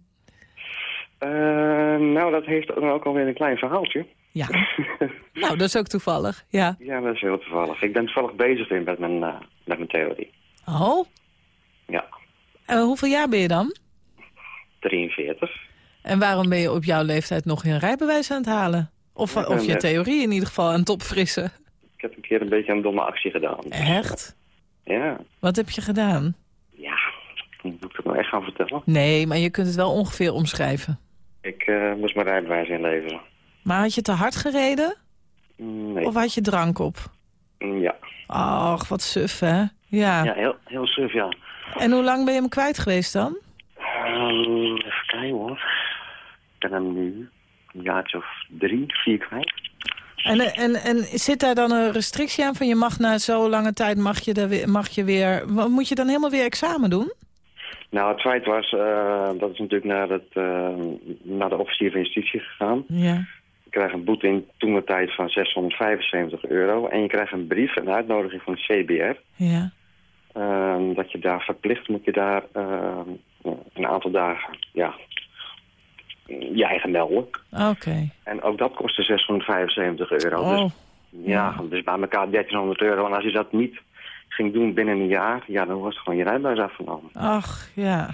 Eh, nou, dat heeft ook alweer een klein verhaaltje. Ja. nou, dat is ook toevallig. Ja. Ja, dat is heel toevallig. Ik ben toevallig bezig met mijn, eh, met mijn theorie. Oh, Ja, en hoeveel jaar ben je dan? 43. En waarom ben je op jouw leeftijd nog je rijbewijs aan het halen? Of, of je theorie in ieder geval aan het opfrissen? Ik heb een keer een beetje een domme actie gedaan. Echt? Ja, Wat heb je gedaan? moet ik het nou echt gaan vertellen? Nee, maar je kunt het wel ongeveer omschrijven. Ik eh, moest mijn rijbewijs inleveren. Maar had je te hard gereden? Nee. Of had je drank op? Mm, Ja, Ach, wat suf, hè? Ja. ja heel, heel suf, ja. En hoe lang ben je hem kwijt geweest dan? Ehm, even kijken hoor. Ik ben hem nu een jaartje of drie, vier kwijt. En, en, en zit daar dan een restrictie aan van je mag na zo lange tijd mag je, weer, mag je weer... Moet je dan helemaal weer examen doen? Nou, het feit was, eh, dat is natuurlijk naar, het, eh, naar de officier van justitie gegaan. Ja. Je krijgt een boete in toen de tijd van 675 euro. En je krijgt een brief, een uitnodiging van het CBR. Ja. Ehm, dat je daar verplicht moet je daar ehm, een aantal dagen ja, je eigen melden. Oké. En ook dat kostte 675 euro. Oh. Dus, ja, dus bij elkaar 1300 euro. En als je dat niet ging doen binnen een jaar, ja, dan was gewoon je rijbewijs afgenomen. Ach, ja.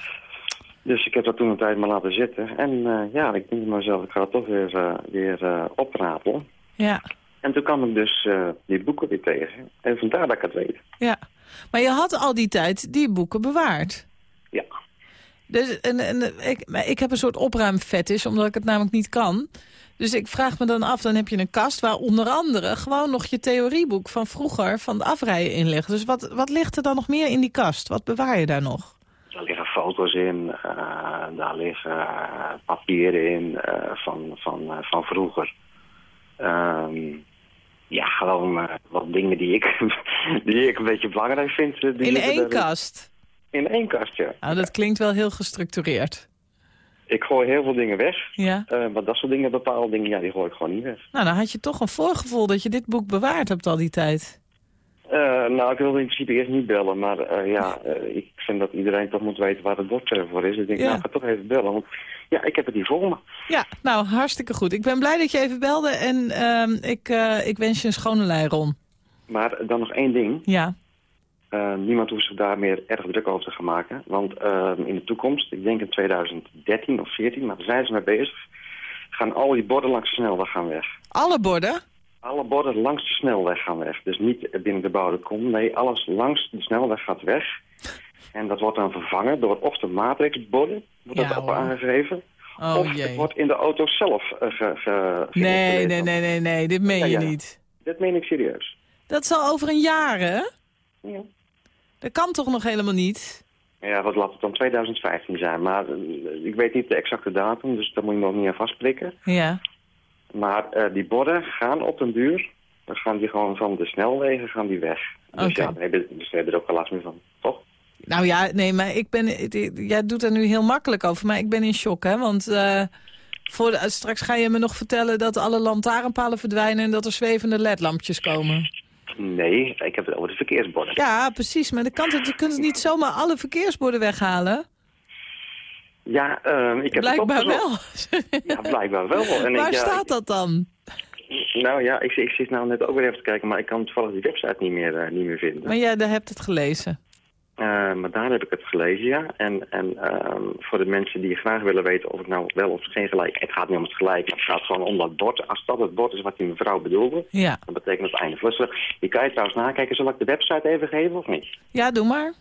Dus ik heb dat toen een tijd maar laten zitten. En eh, ja, ik denk mezelf, ik ga het toch weer, eh, weer oprapelen. Ja. En toen kwam ik dus die boeken weer tegen. En vandaar dat ik het weet. Ja. Maar je had al die tijd die boeken bewaard. Ja. Dus en, en, ik, maar ik heb een soort opruimfetish, omdat ik het namelijk niet kan. Dus ik vraag me dan af, dan heb je een kast waar onder andere gewoon nog je theorieboek van vroeger van de afrijden in ligt. Dus wat, wat ligt er dan nog meer in die kast? Wat bewaar je daar nog? Daar liggen foto's in, eh, daar liggen eh, papieren in eh, van, van, van vroeger. Ehm, ja, gewoon wat dingen die ik, die ik een beetje belangrijk vind. In één kast? In één kast, ja. Nou, dat klinkt wel heel gestructureerd. Ik gooi heel veel dingen weg. Ja. eh, maar dat soort dingen, bepaalde dingen, ja, die gooi ik gewoon niet weg. Nou, dan had je toch een voorgevoel dat je dit boek bewaard hebt al die tijd. Eh, nou, ik wilde in principe eerst niet bellen, maar eh, ja, eh, ik vind dat iedereen toch moet weten waar het bord voor is. Ik denk, Ja. nou, ik ga toch even bellen, want ja, ik heb het hier voor me. Ja, nou, hartstikke goed. Ik ben blij dat je even belde en ehm, ik, ik wens je een schone lei, Ron. Maar dan nog één ding. Ja. Niemand hoeft zich daar meer erg druk over te gaan maken. Want eh, in de toekomst, ik denk in 2013 of 14, maar daar zijn ze mee bezig, gaan al die borden langs de snelweg gaan weg. Alle borden? Alle borden langs de snelweg gaan weg. Dus niet binnen de bouwde kom. Nee, alles langs de snelweg gaat weg. En dat wordt dan vervangen door of de matrixborden, wordt Ja, dat op aangegeven. Oh of jee. het wordt in de auto zelf uh, ge, ge, Nee, nee, nee, nee, nee, dit meen Ja, je ja. niet. Dit meen ik serieus. Dat is al over een jaar, hè? Ja. Dat kan toch nog helemaal niet? Ja, wat laat het dan 2015 zijn. Maar eh, ik weet niet de exacte datum, dus daar moet je nog niet aan vastprikken. Ja. Maar eh, die borden gaan op den duur, dan gaan die gewoon van de snelwegen gaan die weg. Dus Oké. ja, dan heb je, dus er ook geen last meer van, toch? Nou ja, nee, maar ik ben... Jij doet er nu heel makkelijk over, maar ik ben in shock, hè? Want eh, voor de- straks ga je me nog vertellen dat alle lantaarnpalen verdwijnen... en dat er zwevende ledlampjes komen. Nee, ik heb het over de verkeersborden. Ja, precies. Maar dan kan je kunt het niet zomaar alle verkeersborden weghalen. Ja, ehm, ik heb Blijkbaar het wel. Ja, blijkbaar wel. En Waar ik, ja, staat dat dan? Nou ja, ik, ik zit nou net ook weer even te kijken, maar ik kan toevallig die website niet meer, eh, niet meer vinden. Maar jij daar hebt het gelezen. Eh, maar daar heb ik het gelezen, ja. En, en ehm, voor de mensen die graag willen weten of ik nou wel of geen gelijk... Het gaat niet om het gelijk, maar het gaat gewoon om dat bord. Als dat het bord is wat die mevrouw bedoelde, Ja. dan betekent het einde flusselen. Je kan je trouwens nakijken. Zal ik de website even geven of niet? Ja, doe maar.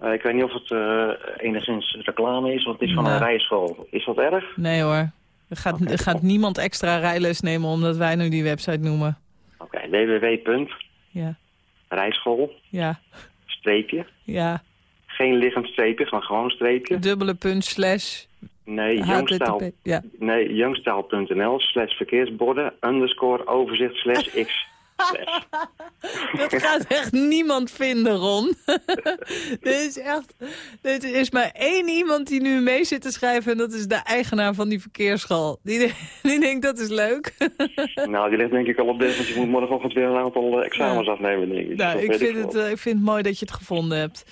Eh, ik weet niet of het eh, enigszins reclame is, want het is van een rijschool. Is dat erg? Nee hoor. Er gaat, er gaat niemand extra rijles nemen omdat wij nu die website noemen. Oké, www.rijschool, Ja, ja, streepje. ja. Geen liggend streepje, gewoon gewoon streepje. Dubbele punt slash Nee, HTTP. youngstyle, Ja. nee, youngstyle.nl slash verkeersborden underscore overzicht slash x. Dat gaat echt niemand vinden, Ron. er is echt... Er is maar één iemand die nu mee zit te schrijven... en dat is de eigenaar van die verkeersschool. Die, die denkt, dat is leuk. nou, die ligt denk ik al op dit, want je moet morgenochtend weer een aantal eh, examens Ja. afnemen, denk ik. nou, ik vind, het, eh, ik vind het mooi dat je het gevonden hebt.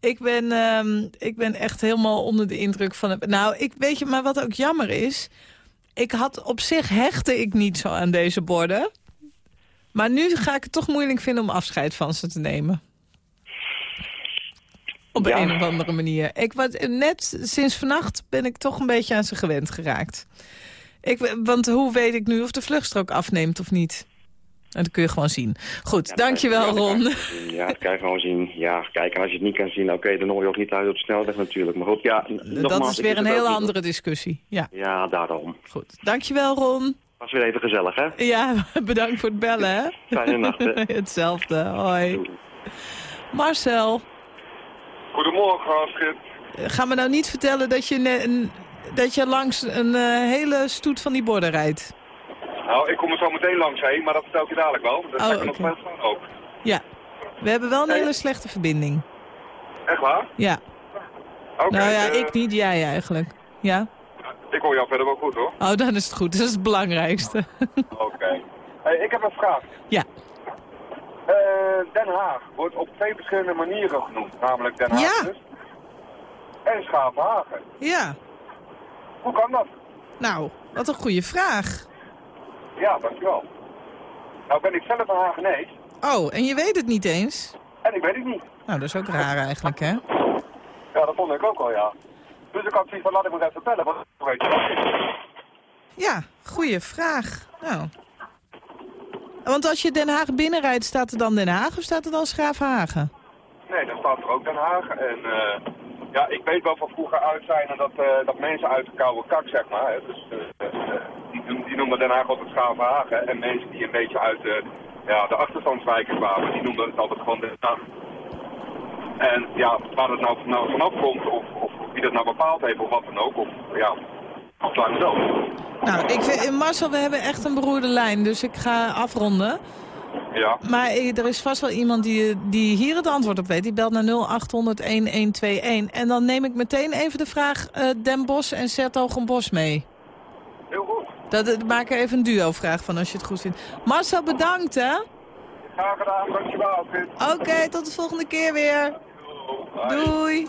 Ik ben, ehm, ik ben echt helemaal onder de indruk van... Het, nou, ik, weet je, maar wat ook jammer is... Ik had op zich hechtte ik niet zo aan deze borden... Maar nu ga ik het toch moeilijk vinden om afscheid van ze te nemen. Op Ja. een of andere manier. Ik was, net sinds vannacht ben ik toch een beetje aan ze gewend geraakt. Ik, want hoe weet ik nu of de vluchtstrook afneemt of niet? En dat kun je gewoon zien. Goed, Ja, dankjewel Ron. Ja, dat kan je zien. Ja, dat kan je gewoon zien. Ja, kijk, en als je het niet kan zien, oké, dan hoor je ook niet uit op de snelweg natuurlijk. Maar goed, ja, n- Dat nogmaals, is weer een hele andere discussie. Ja, Ja, daarom. goed. Dankjewel Ron. Was weer even gezellig, hè? Ja, bedankt voor het bellen. Hè? Fijne nacht, hè? Hetzelfde, hoi. Marcel. Goedemorgen, Astrid. Ga me nou niet vertellen dat je, dat je langs een eh, hele stoet van die borden rijdt. Nou, ik kom er zo meteen langs heen, maar dat vertel ik je dadelijk wel. Dat Oh, ga ik er nog oké. wel van ook. Ja. We hebben wel een hele slechte verbinding. Echt waar? Ja. Oké. nou ja, eh, ik niet, jij eigenlijk. Ja? Ik hoor jou verder wel goed, hoor. Oh, dan is het goed. Dat is het belangrijkste. Oké. Hey, ik heb een vraag. Ja. Eh, Den Haag wordt op twee verschillende manieren genoemd. Namelijk Den Haag Ja. dus en Schavenhagen. ja. Hoe kan dat? Nou, wat een goede vraag. Ja, dankjewel. Nou ben ik zelf een Hagenees Oh, en je weet het niet eens? en ik weet het niet. Nou, dat is ook raar eigenlijk, hè? Ja, dat vond ik ook al, ja. Dus ik had zoiets van, laat ik me even bellen, want weet het Ja, goede vraag. Nou. Want als je Den Haag binnenrijdt, staat er dan Den Haag of staat er dan Schraafhagen? Nee, daar staat er ook Den Haag. En eh, ja, ik weet wel van vroeger uit zijn en dat, eh, dat mensen uit de koude kak, zeg maar. Hè, dus, eh, die, die noemen Den Haag altijd Schavenhagen. En mensen die een beetje uit eh, ja, de achterstandswijken kwamen, die noemden het altijd gewoon Den Haag. En ja, waar het nou, nou vanaf komt, of, of wie dat nou bepaald heeft, of wat dan ook, of ja, afsluiten zelf. Nou, ik vind, Marcel, we hebben echt een beroerde lijn, dus ik ga afronden. Ja. Maar eh, er is vast wel iemand die, die hier het antwoord op weet. Die belt naar 0800-1121. En dan neem ik meteen even de vraag eh, Den Bosch en Sertogenbos mee. Heel goed. Dat, dat maak er even een duo-vraag van als je het goed vindt. Marcel, bedankt hè. Graag gedaan, dankjewel. Oké, tot de volgende keer weer. Doei.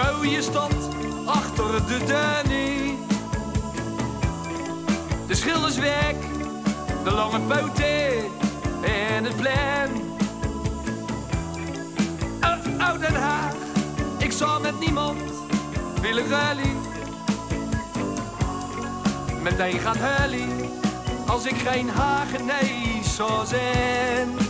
mooie stad, achter de Danny. De schilderswerk, de lange poten en het plan. Oh, oh, Den Haag, ik zou met niemand willen rally. Meteen gaat hullie als ik geen Hagenees zou zijn.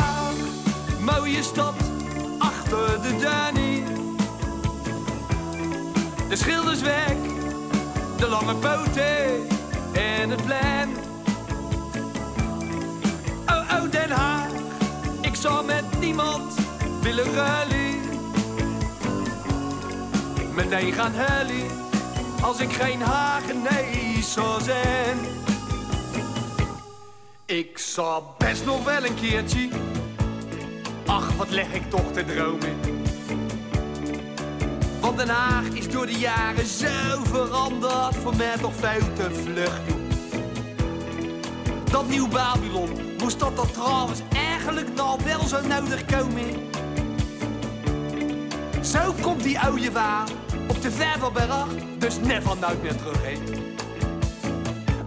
Mooie stad, achter de Danny. De schilderswerk, de lange poten en het plan. Oh, oh, Den Haag. Ik zou met niemand willen rally. Meteen gaan hullie als ik geen Hagenees zou zijn. Ik zou best nog wel een keertje, ach wat leg ik toch te dromen. Want Den Haag is door de jaren zo veranderd, voor mij toch veel te vlug. Dat nieuw Babylon, moest dat er trouwens eigenlijk nou wel zo nodig komen? Zo komt die oude waar op de Vervelberg, dus never nooit meer terug heen.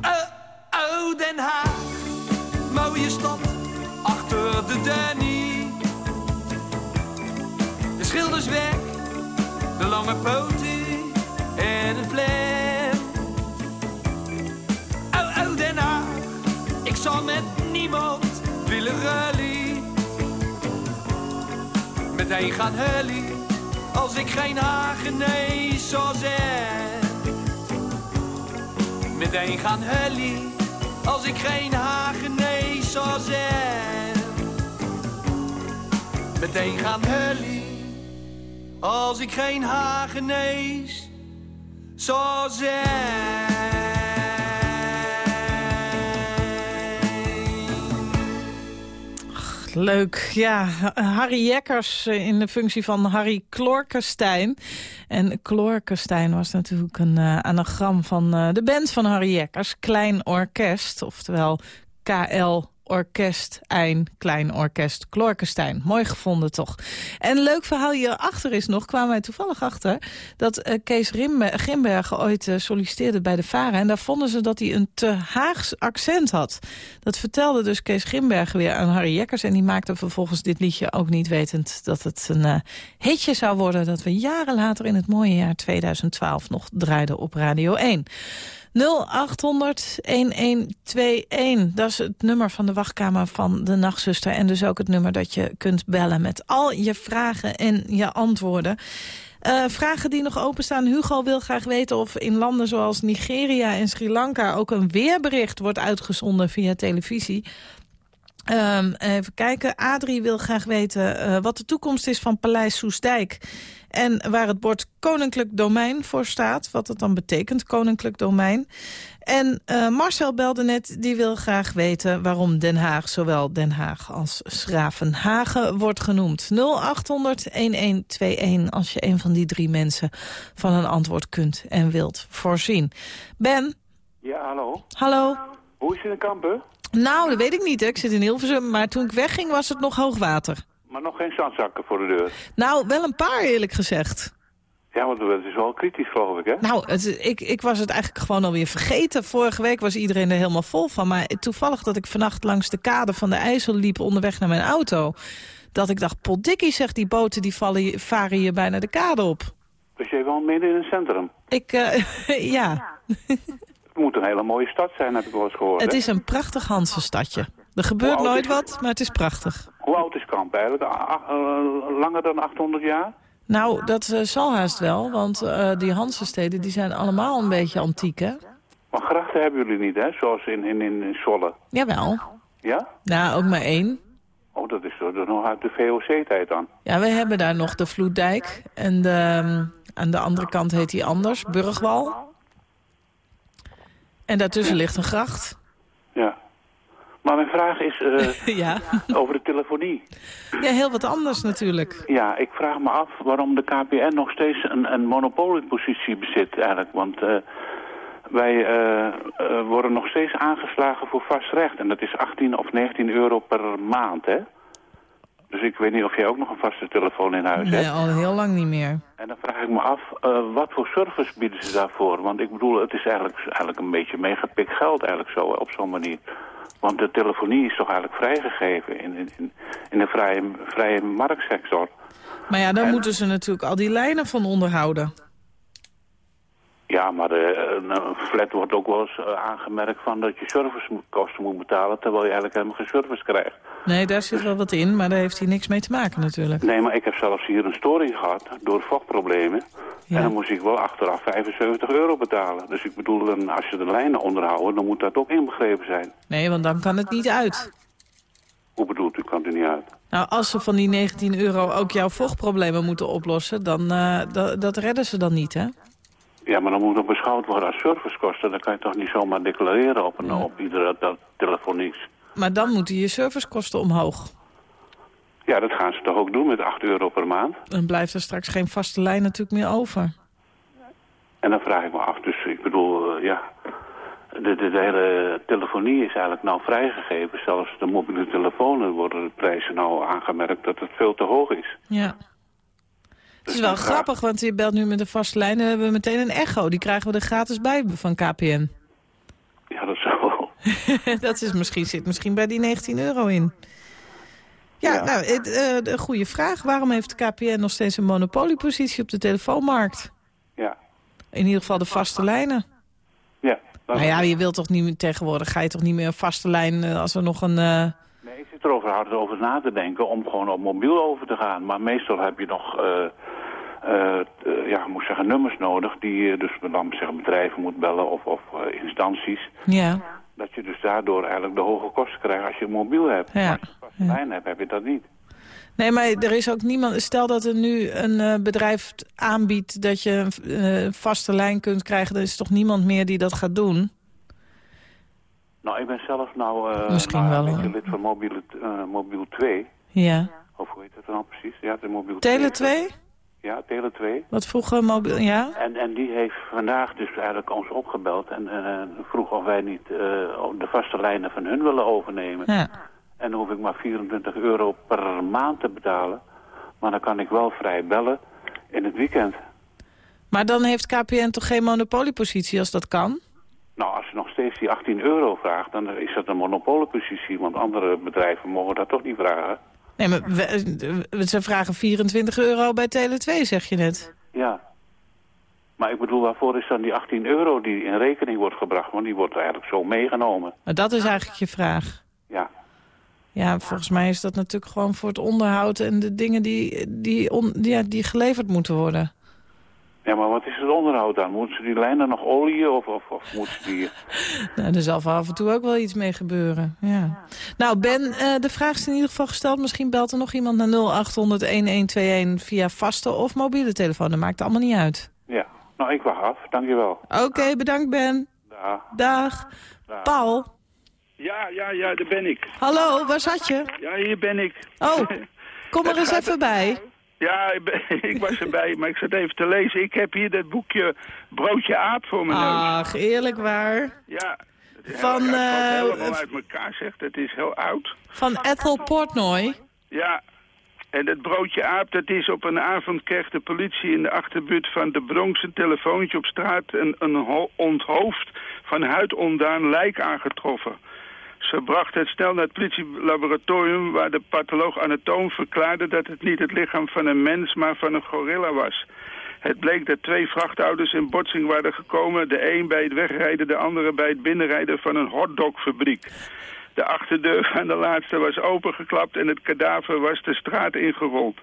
Oh, oh, Den Haag, mooie stad, achter de Danny. De schilderswerk, de lange poten en het plan. Oh, oh, Den Haag, ik zou met niemand willen rally. Meteen gaan hullie als ik geen Hagenees zou zijn. Meteen gaan hullie, als ik geen Hagenees zou zijn. Meteen gaan hullie, als ik geen Hagenees zou Leuk, ja. Harry Jekkers eh, in de functie van Harry Klorkenstein. En Klorkenstein was natuurlijk een uh, anagram van uh, de band van Harry Jekkers. Klein Orkest, oftewel KL Orkest, Ein, Klein Orkest, Klorkenstein. Mooi gevonden toch? En leuk verhaal hierachter is nog, kwamen wij toevallig achter... dat uh, Kees Rimbe, Grimbergen ooit uh, solliciteerde bij de VARA... en daar vonden ze dat hij een te Haags accent had. Dat vertelde dus Kees Grimbergen weer aan Harry Jekkers... en die maakte vervolgens dit liedje ook niet wetend dat het een uh, hitje zou worden... dat we jaren later in het mooie jaar 2012 nog draaiden op Radio 1. 0800-1121. Dat is het nummer van de wachtkamer van de nachtzuster. En dus ook het nummer dat je kunt bellen met al je vragen en je antwoorden. Uh, vragen die nog openstaan. Hugo wil graag weten of in landen zoals Nigeria en Sri Lanka... ook een weerbericht wordt uitgezonden via televisie. Um, even kijken. Adrie wil graag weten uh, wat de toekomst is van Paleis Soesdijk. En waar het bord koninklijk domein voor staat. Wat het dan betekent, koninklijk domein. En uh, Marcel belde net, die wil graag weten waarom Den Haag... zowel Den Haag als Schravenhagen wordt genoemd. 0800-1121 als je een van die drie mensen van een antwoord kunt en wilt voorzien. Ben? Ja, hallo. Hallo. Hoe is het in Kampen? Nou, dat weet ik niet. Hè. Ik zit in Hilversum, maar toen ik wegging was het nog hoogwater. Maar nog geen zandzakken voor de deur? Nou, wel een paar eerlijk gezegd. Ja, want dat is wel kritisch, geloof ik, hè? Nou, het, ik, ik was het eigenlijk gewoon alweer vergeten. Vorige week was iedereen er helemaal vol van. Maar toevallig dat ik vannacht langs de kade van de IJssel liep onderweg naar mijn auto. Dat ik dacht, potdikkie zegt die boten die vallen, varen hier bijna de kade op. Dus jij woont midden in het centrum. Ik, eh, ja. Het moet een hele mooie stad zijn, heb ik wel eens gehoord. Het hè? is een prachtig Hansenstadje. Er gebeurt nooit is wat, maar het is prachtig. Hoe oud is Kamp eigenlijk? A- a- langer dan 800 jaar? Nou, dat eh, zal haast wel, want eh, die Hansensteden die zijn allemaal een beetje antiek, hè? Maar grachten hebben jullie niet, hè? Zoals in, in, in, Zwolle. Jawel. Ja? Nou, ook maar één. Oh, dat is nog uit de VOC-tijd dan. Ja, we hebben daar nog de Vloeddijk. En de, ehm, aan de andere kant heet die anders, Burgwal. En daartussen ligt een gracht. Ja. Maar mijn vraag is eh, ja. over de telefonie. Ja, heel wat anders natuurlijk. Ja, ik vraag me af waarom de KPN nog steeds een, een monopoliepositie bezit eigenlijk. Want eh, wij eh, eh, worden nog steeds aangeslagen voor vast recht. En dat is 18 of 19 euro per maand, hè? Dus ik weet niet of jij ook nog een vaste telefoon in huis Nee, hebt. al heel lang niet meer. En dan vraag ik me af, wat voor service bieden ze daarvoor? Want ik bedoel, het is eigenlijk, eigenlijk een beetje meegepikt geld eigenlijk zo, op zo'n manier. Want de telefonie is toch eigenlijk vrijgegeven in, in, in- de vrije, vrije marktsector. Maar ja, dan moeten ze natuurlijk al die lijnen van onderhouden. Ja, maar de, een een flat wordt ook wel eens eh, aangemerkt van dat je servicekosten moet betalen... terwijl je eigenlijk helemaal geen service krijgt. Nee, daar zit wel wat in, maar daar heeft hij niks mee te maken natuurlijk. Nee, maar ik heb zelfs hier een storing gehad door vochtproblemen. En dan moest ik wel achteraf 75 euro betalen. Dus ik bedoel, dan, als je de lijnen onderhouden, dan moet dat ook inbegrepen zijn. Nee, want dan kan het niet uit. Hoe bedoelt u, kan er niet uit? Nou, als ze van die 19 euro ook jouw vochtproblemen moeten oplossen... dan eh, dat redden ze dan niet, hè? Ja, maar dan moet het beschouwd worden als servicekosten. Dan kan je toch niet zomaar declareren op, een, op iedere dat telefonie. Maar dan moeten je servicekosten omhoog. Ja, dat gaan ze toch ook doen met 8 euro per maand. Dan blijft er straks geen vaste lijn natuurlijk meer over. En dan vraag ik me af, dus ik bedoel, eh, ja... De, de, de hele telefonie is eigenlijk nou vrijgegeven. Zelfs de mobiele telefoons worden de prijzen nou aangemerkt dat het veel te hoog is. Ja. Het is wel grappig, want je belt nu met een vaste lijn... en hebben we meteen een echo. Die krijgen we er gratis bij van KPN. Ja, dat zou wel. dat is misschien, zit misschien bij die 19 euro in. Ja, nou, het, eh, een goede vraag. Waarom heeft KPN nog steeds een monopoliepositie op de telefoonmarkt? Ja. In ieder geval de vaste lijnen. Ja. Nou ja, je wilt toch niet meer tegenwoordig... ga je toch niet meer een vaste lijn eh, als er nog een... eh, Nee, ik zit erover hard over na te denken om gewoon op mobiel over te gaan. Maar meestal heb je nog, eh, eh, eh, ja, moet zeggen, nummers nodig die je dus dan zeggen, bedrijven moet bellen of, of eh, instanties. Ja. Dat je dus daardoor eigenlijk de hoge kosten krijgt als je mobiel hebt. Ja. Als je een vaste lijn hebt, heb je dat niet. Nee, maar er is ook niemand... Stel dat er nu een eh, bedrijf aanbiedt dat je een eh, vaste lijn kunt krijgen... er is toch niemand meer die dat gaat doen? Nou, ik ben zelf nou, eh Misschien nou, wel, een beetje lid van Mobiel, eh, Mobiel 2. Ja. Of hoe heet dat nou precies? Ja, de Mobiel Tele 2. 2? Ja, Tele 2. Wat vroeger mobiel... Ja? En, en die heeft vandaag dus eigenlijk ons opgebeld en eh, vroeg of wij niet eh, de vaste lijnen van hun willen overnemen. Ja. En dan hoef ik maar 24 euro per maand te betalen. Maar dan kan ik wel vrij bellen in het weekend. Maar dan heeft KPN toch geen monopoliepositie als dat kan? Nou, als je nog steeds die 18 euro vraagt, dan is dat een monopoliepositie. Want andere bedrijven mogen dat toch niet vragen. Nee, maar we- we- ze vragen 24 euro bij Tele 2, zeg je net. Ja. Maar ik bedoel, waarvoor is dan die 18 euro die in rekening wordt gebracht? Want die wordt eigenlijk zo meegenomen. Maar dat is eigenlijk je vraag. Ja. Ja, volgens mij is dat natuurlijk gewoon voor het onderhoud... en de dingen die, die, on- die, ja, die geleverd moeten worden. Ja, maar wat is het onderhoud dan? Moeten ze die lijnen nog olieën of, of, of moeten ze die... Nou, er zal af en toe ook wel iets mee gebeuren. Ja. Nou, Ben, eh, de vraag is in ieder geval gesteld. Misschien belt er nog iemand naar 0800-1121 via vaste of mobiele telefoon. Dat maakt allemaal niet uit. Ja, nou ik wacht af. Dankjewel. Oké, bedankt Ben. Dag. Dag. Paul. Ja, ja, ja, daar ben ik. Hallo, waar zat je? Ja, hier ben ik. Oh, kom er eens even bij. Ja, ik, ben- ik was erbij, maar ik zat even te lezen. Ik heb hier dat boekje Broodje Aap voor mijn neus. Ach, eerlijk waar. Ja. het is Van, heel- het valt eh, helemaal uit elkaar, zegt. Het is heel oud. Van Ethel Portnoy. Ja. En dat broodje aap, dat is op een avond kreeg de politie in de achterbuurt van de Bronx een telefoontje op straat een, een ho- onthoofd van huid ondaan lijk aangetroffen. Ze bracht het snel naar het politielaboratorium waar de patholoog-anatoom verklaarde dat het niet het lichaam van een mens, maar van een gorilla was. Het bleek dat twee vrachtauto's in botsing waren gekomen. De een bij het wegrijden, de andere bij het binnenrijden van een hotdogfabriek. De achterdeur van de laatste was opengeklapt en het kadaver was de straat ingerold.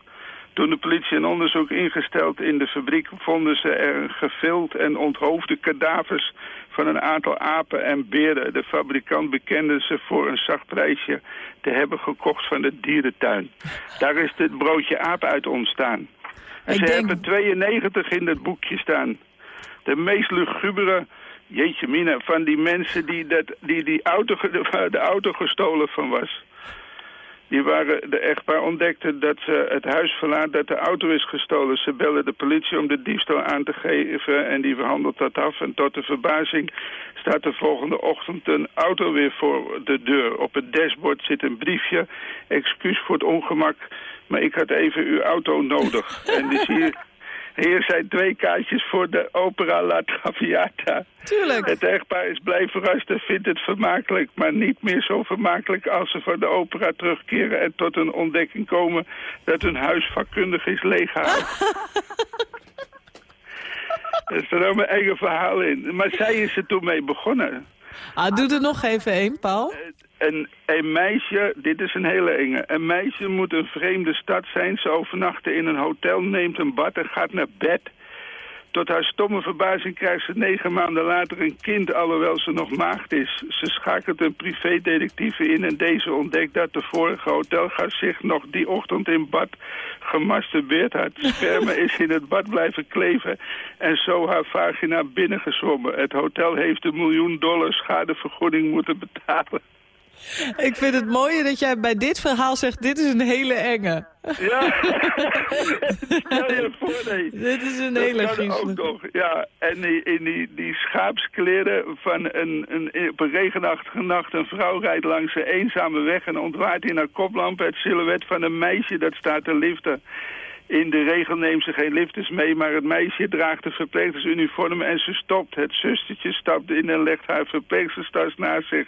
Toen de politie een onderzoek ingesteld in de fabriek vonden ze er gevild en onthoofde kadavers van een aantal apen en beren. De fabrikant bekende ze voor een zacht prijsje te hebben gekocht van de dierentuin. Daar is dit broodje aap uit ontstaan. En ze hebben 92 in het boekje staan. De meest lugubere, jeetje mina, van die mensen die, dat, die, die auto, de auto gestolen van was. Die waren, de echtpaar ontdekte dat ze het huis verlaat, dat de auto is gestolen. Ze bellen de politie om de diefstal aan te geven en die verhandelt dat af. En tot de verbazing staat de volgende ochtend een auto weer voor de deur. Op het dashboard zit een briefje, excuus voor het ongemak, maar ik had even uw auto nodig. en dus hier, hier zijn twee kaartjes voor de opera La Traviata. Tuurlijk. Het echtpaar is blij verrast en vindt het vermakelijk, maar niet meer zo vermakelijk als ze van de opera terugkeren en tot een ontdekking komen dat hun huis vakkundig is leeggehaald. er staat ook een eigen verhaal in. Maar zij is er toen mee begonnen. Ah, doe er nog even één, Paul. Een, een meisje, dit is een hele enge. Een meisje moet een vreemde stad zijn. Ze overnachtte in een hotel, neemt een bad en gaat naar bed. Tot haar stomme verbazing krijgt ze negen maanden later een kind, alhoewel ze nog maagd is. Ze schakelt een privédetectieve in en deze ontdekt dat de vorige hotelgast zich nog die ochtend in bad gemasturbeerd had. Sperma is in het bad blijven kleven en zo haar vagina binnengezwommen. Het hotel heeft een miljoen dollar schadevergoeding moeten betalen. Ik vind het mooie dat jij bij dit verhaal zegt, dit is een hele enge. Ja, stel je voor, nee. Dit is een Dat hele griezelig. ja. En die, in die, die schaapskleren van een, een, op een regenachtige nacht... een vrouw rijdt langs een eenzame weg en ontwaart in haar koplamp... het silhouet van een meisje dat staat te liften. In de regel neemt ze geen lifters mee, maar het meisje draagt een verpleegstersuniform en ze stopt. Het zustertje stapt in en legt haar verpleegsterstas naast zich.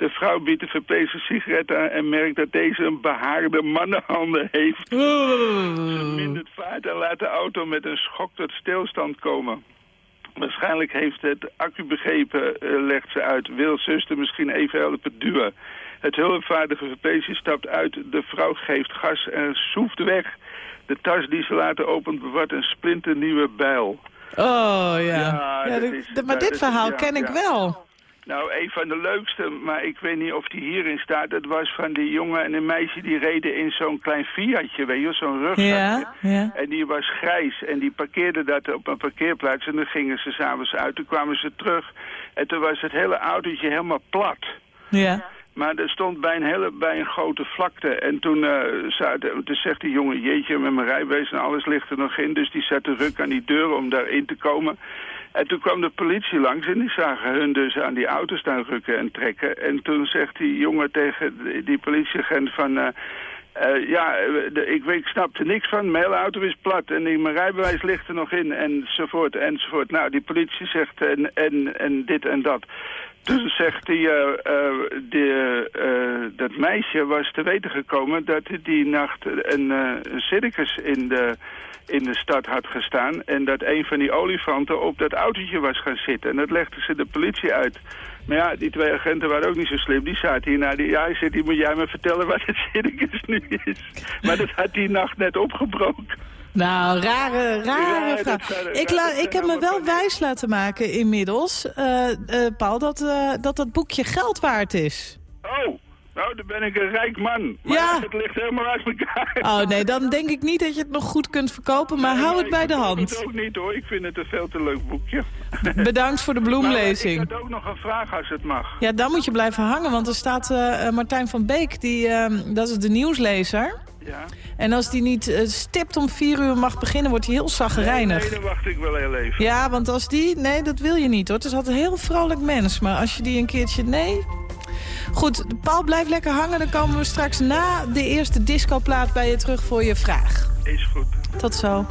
De vrouw biedt de verpleegster sigaret aan en merkt dat deze een behaarde mannenhanden heeft. Ze mindert vaart en laat de auto met een schok tot stilstand komen. Waarschijnlijk heeft het accu begrepen, eh, legt ze uit. Wil zuster misschien even helpen duwen. Het hulpvaardige verpleegster stapt uit. De vrouw geeft gas en soeft weg. De tas die ze later opent bevat een splinternieuwe bijl. Oh ja. Ja, Ja, dat dit- is- dit- maar dit is- verhaal ja, ken ik ja. wel. Nou, een van de leukste, maar ik weet niet of die hierin staat. Dat was van die jongen en een meisje die reden in zo'n klein Fiatje, weet je, zo'n rugzakje. Ja, ja. En die was grijs en die parkeerden dat op een parkeerplaats en dan gingen ze s'avonds uit. Toen kwamen ze terug en toen was het hele autootje helemaal plat. Ja. Maar er stond bij een, hele, bij een grote vlakte. En toen, eh, zei- toen zegt die jongen, jeetje, met mijn rijbewijs en alles ligt er nog in. Dus die zette ruk aan die deur om daarin te komen. En toen kwam de politie langs en die zagen hun dus aan die auto staan rukken en trekken. En toen zegt die jongen tegen die- politieagent van... eh, eh, ja, ik, ik snap er niks van. Mijn hele auto is plat en die- mijn rijbewijs ligt er nog in enzovoort enzovoort. Nou, die politie zegt en, en, en dit en dat. Toen zegt die, eh, eh, de, eh, dat meisje was te weten gekomen dat die nacht een, circus in de, in de stad had gestaan. En dat een van die olifanten op dat autootje was gaan zitten. En dat legde ze de politie uit. Maar ja, die twee agenten waren ook niet zo slim. Die zaten hier naar die... Ja, hij zegt, die moet jij me vertellen wat het circus nu is. Maar dat had die nacht net opgebroken. Nou, rare, rare Ja, vraag. zijn- Ik, la- ik heb me wel wijs laten maken inmiddels, eh, eh, Paul, dat, eh, dat dat boekje geld waard is. Oh, nou, dan ben ik een rijk man. Maar Ja. het ligt helemaal uit elkaar. Oh nee, dan denk ik niet dat je het nog goed kunt verkopen, maar hou het bij de Ik hand. ook niet hoor, ik vind het een veel te leuk boekje. Bedankt voor de Maar bloemlezing. ik had ook nog een vraag als het mag. Ja, dan moet je blijven hangen, want er staat Martijn van Beek, die, eh, dat is de nieuwslezer. Ja. En als die niet eh, stipt om vier uur mag beginnen, wordt hij heel Nee, zaggerijnig. nee, dan wacht ik wel heel even. Ja, want als die... Nee, dat wil je niet hoor. Het is altijd een heel vrolijk mens. Maar als je die een keertje... Nee. Goed, Paul, blijf lekker hangen. Dan komen we straks na de eerste discoplaat bij je terug voor je vraag. Is goed. Tot zo.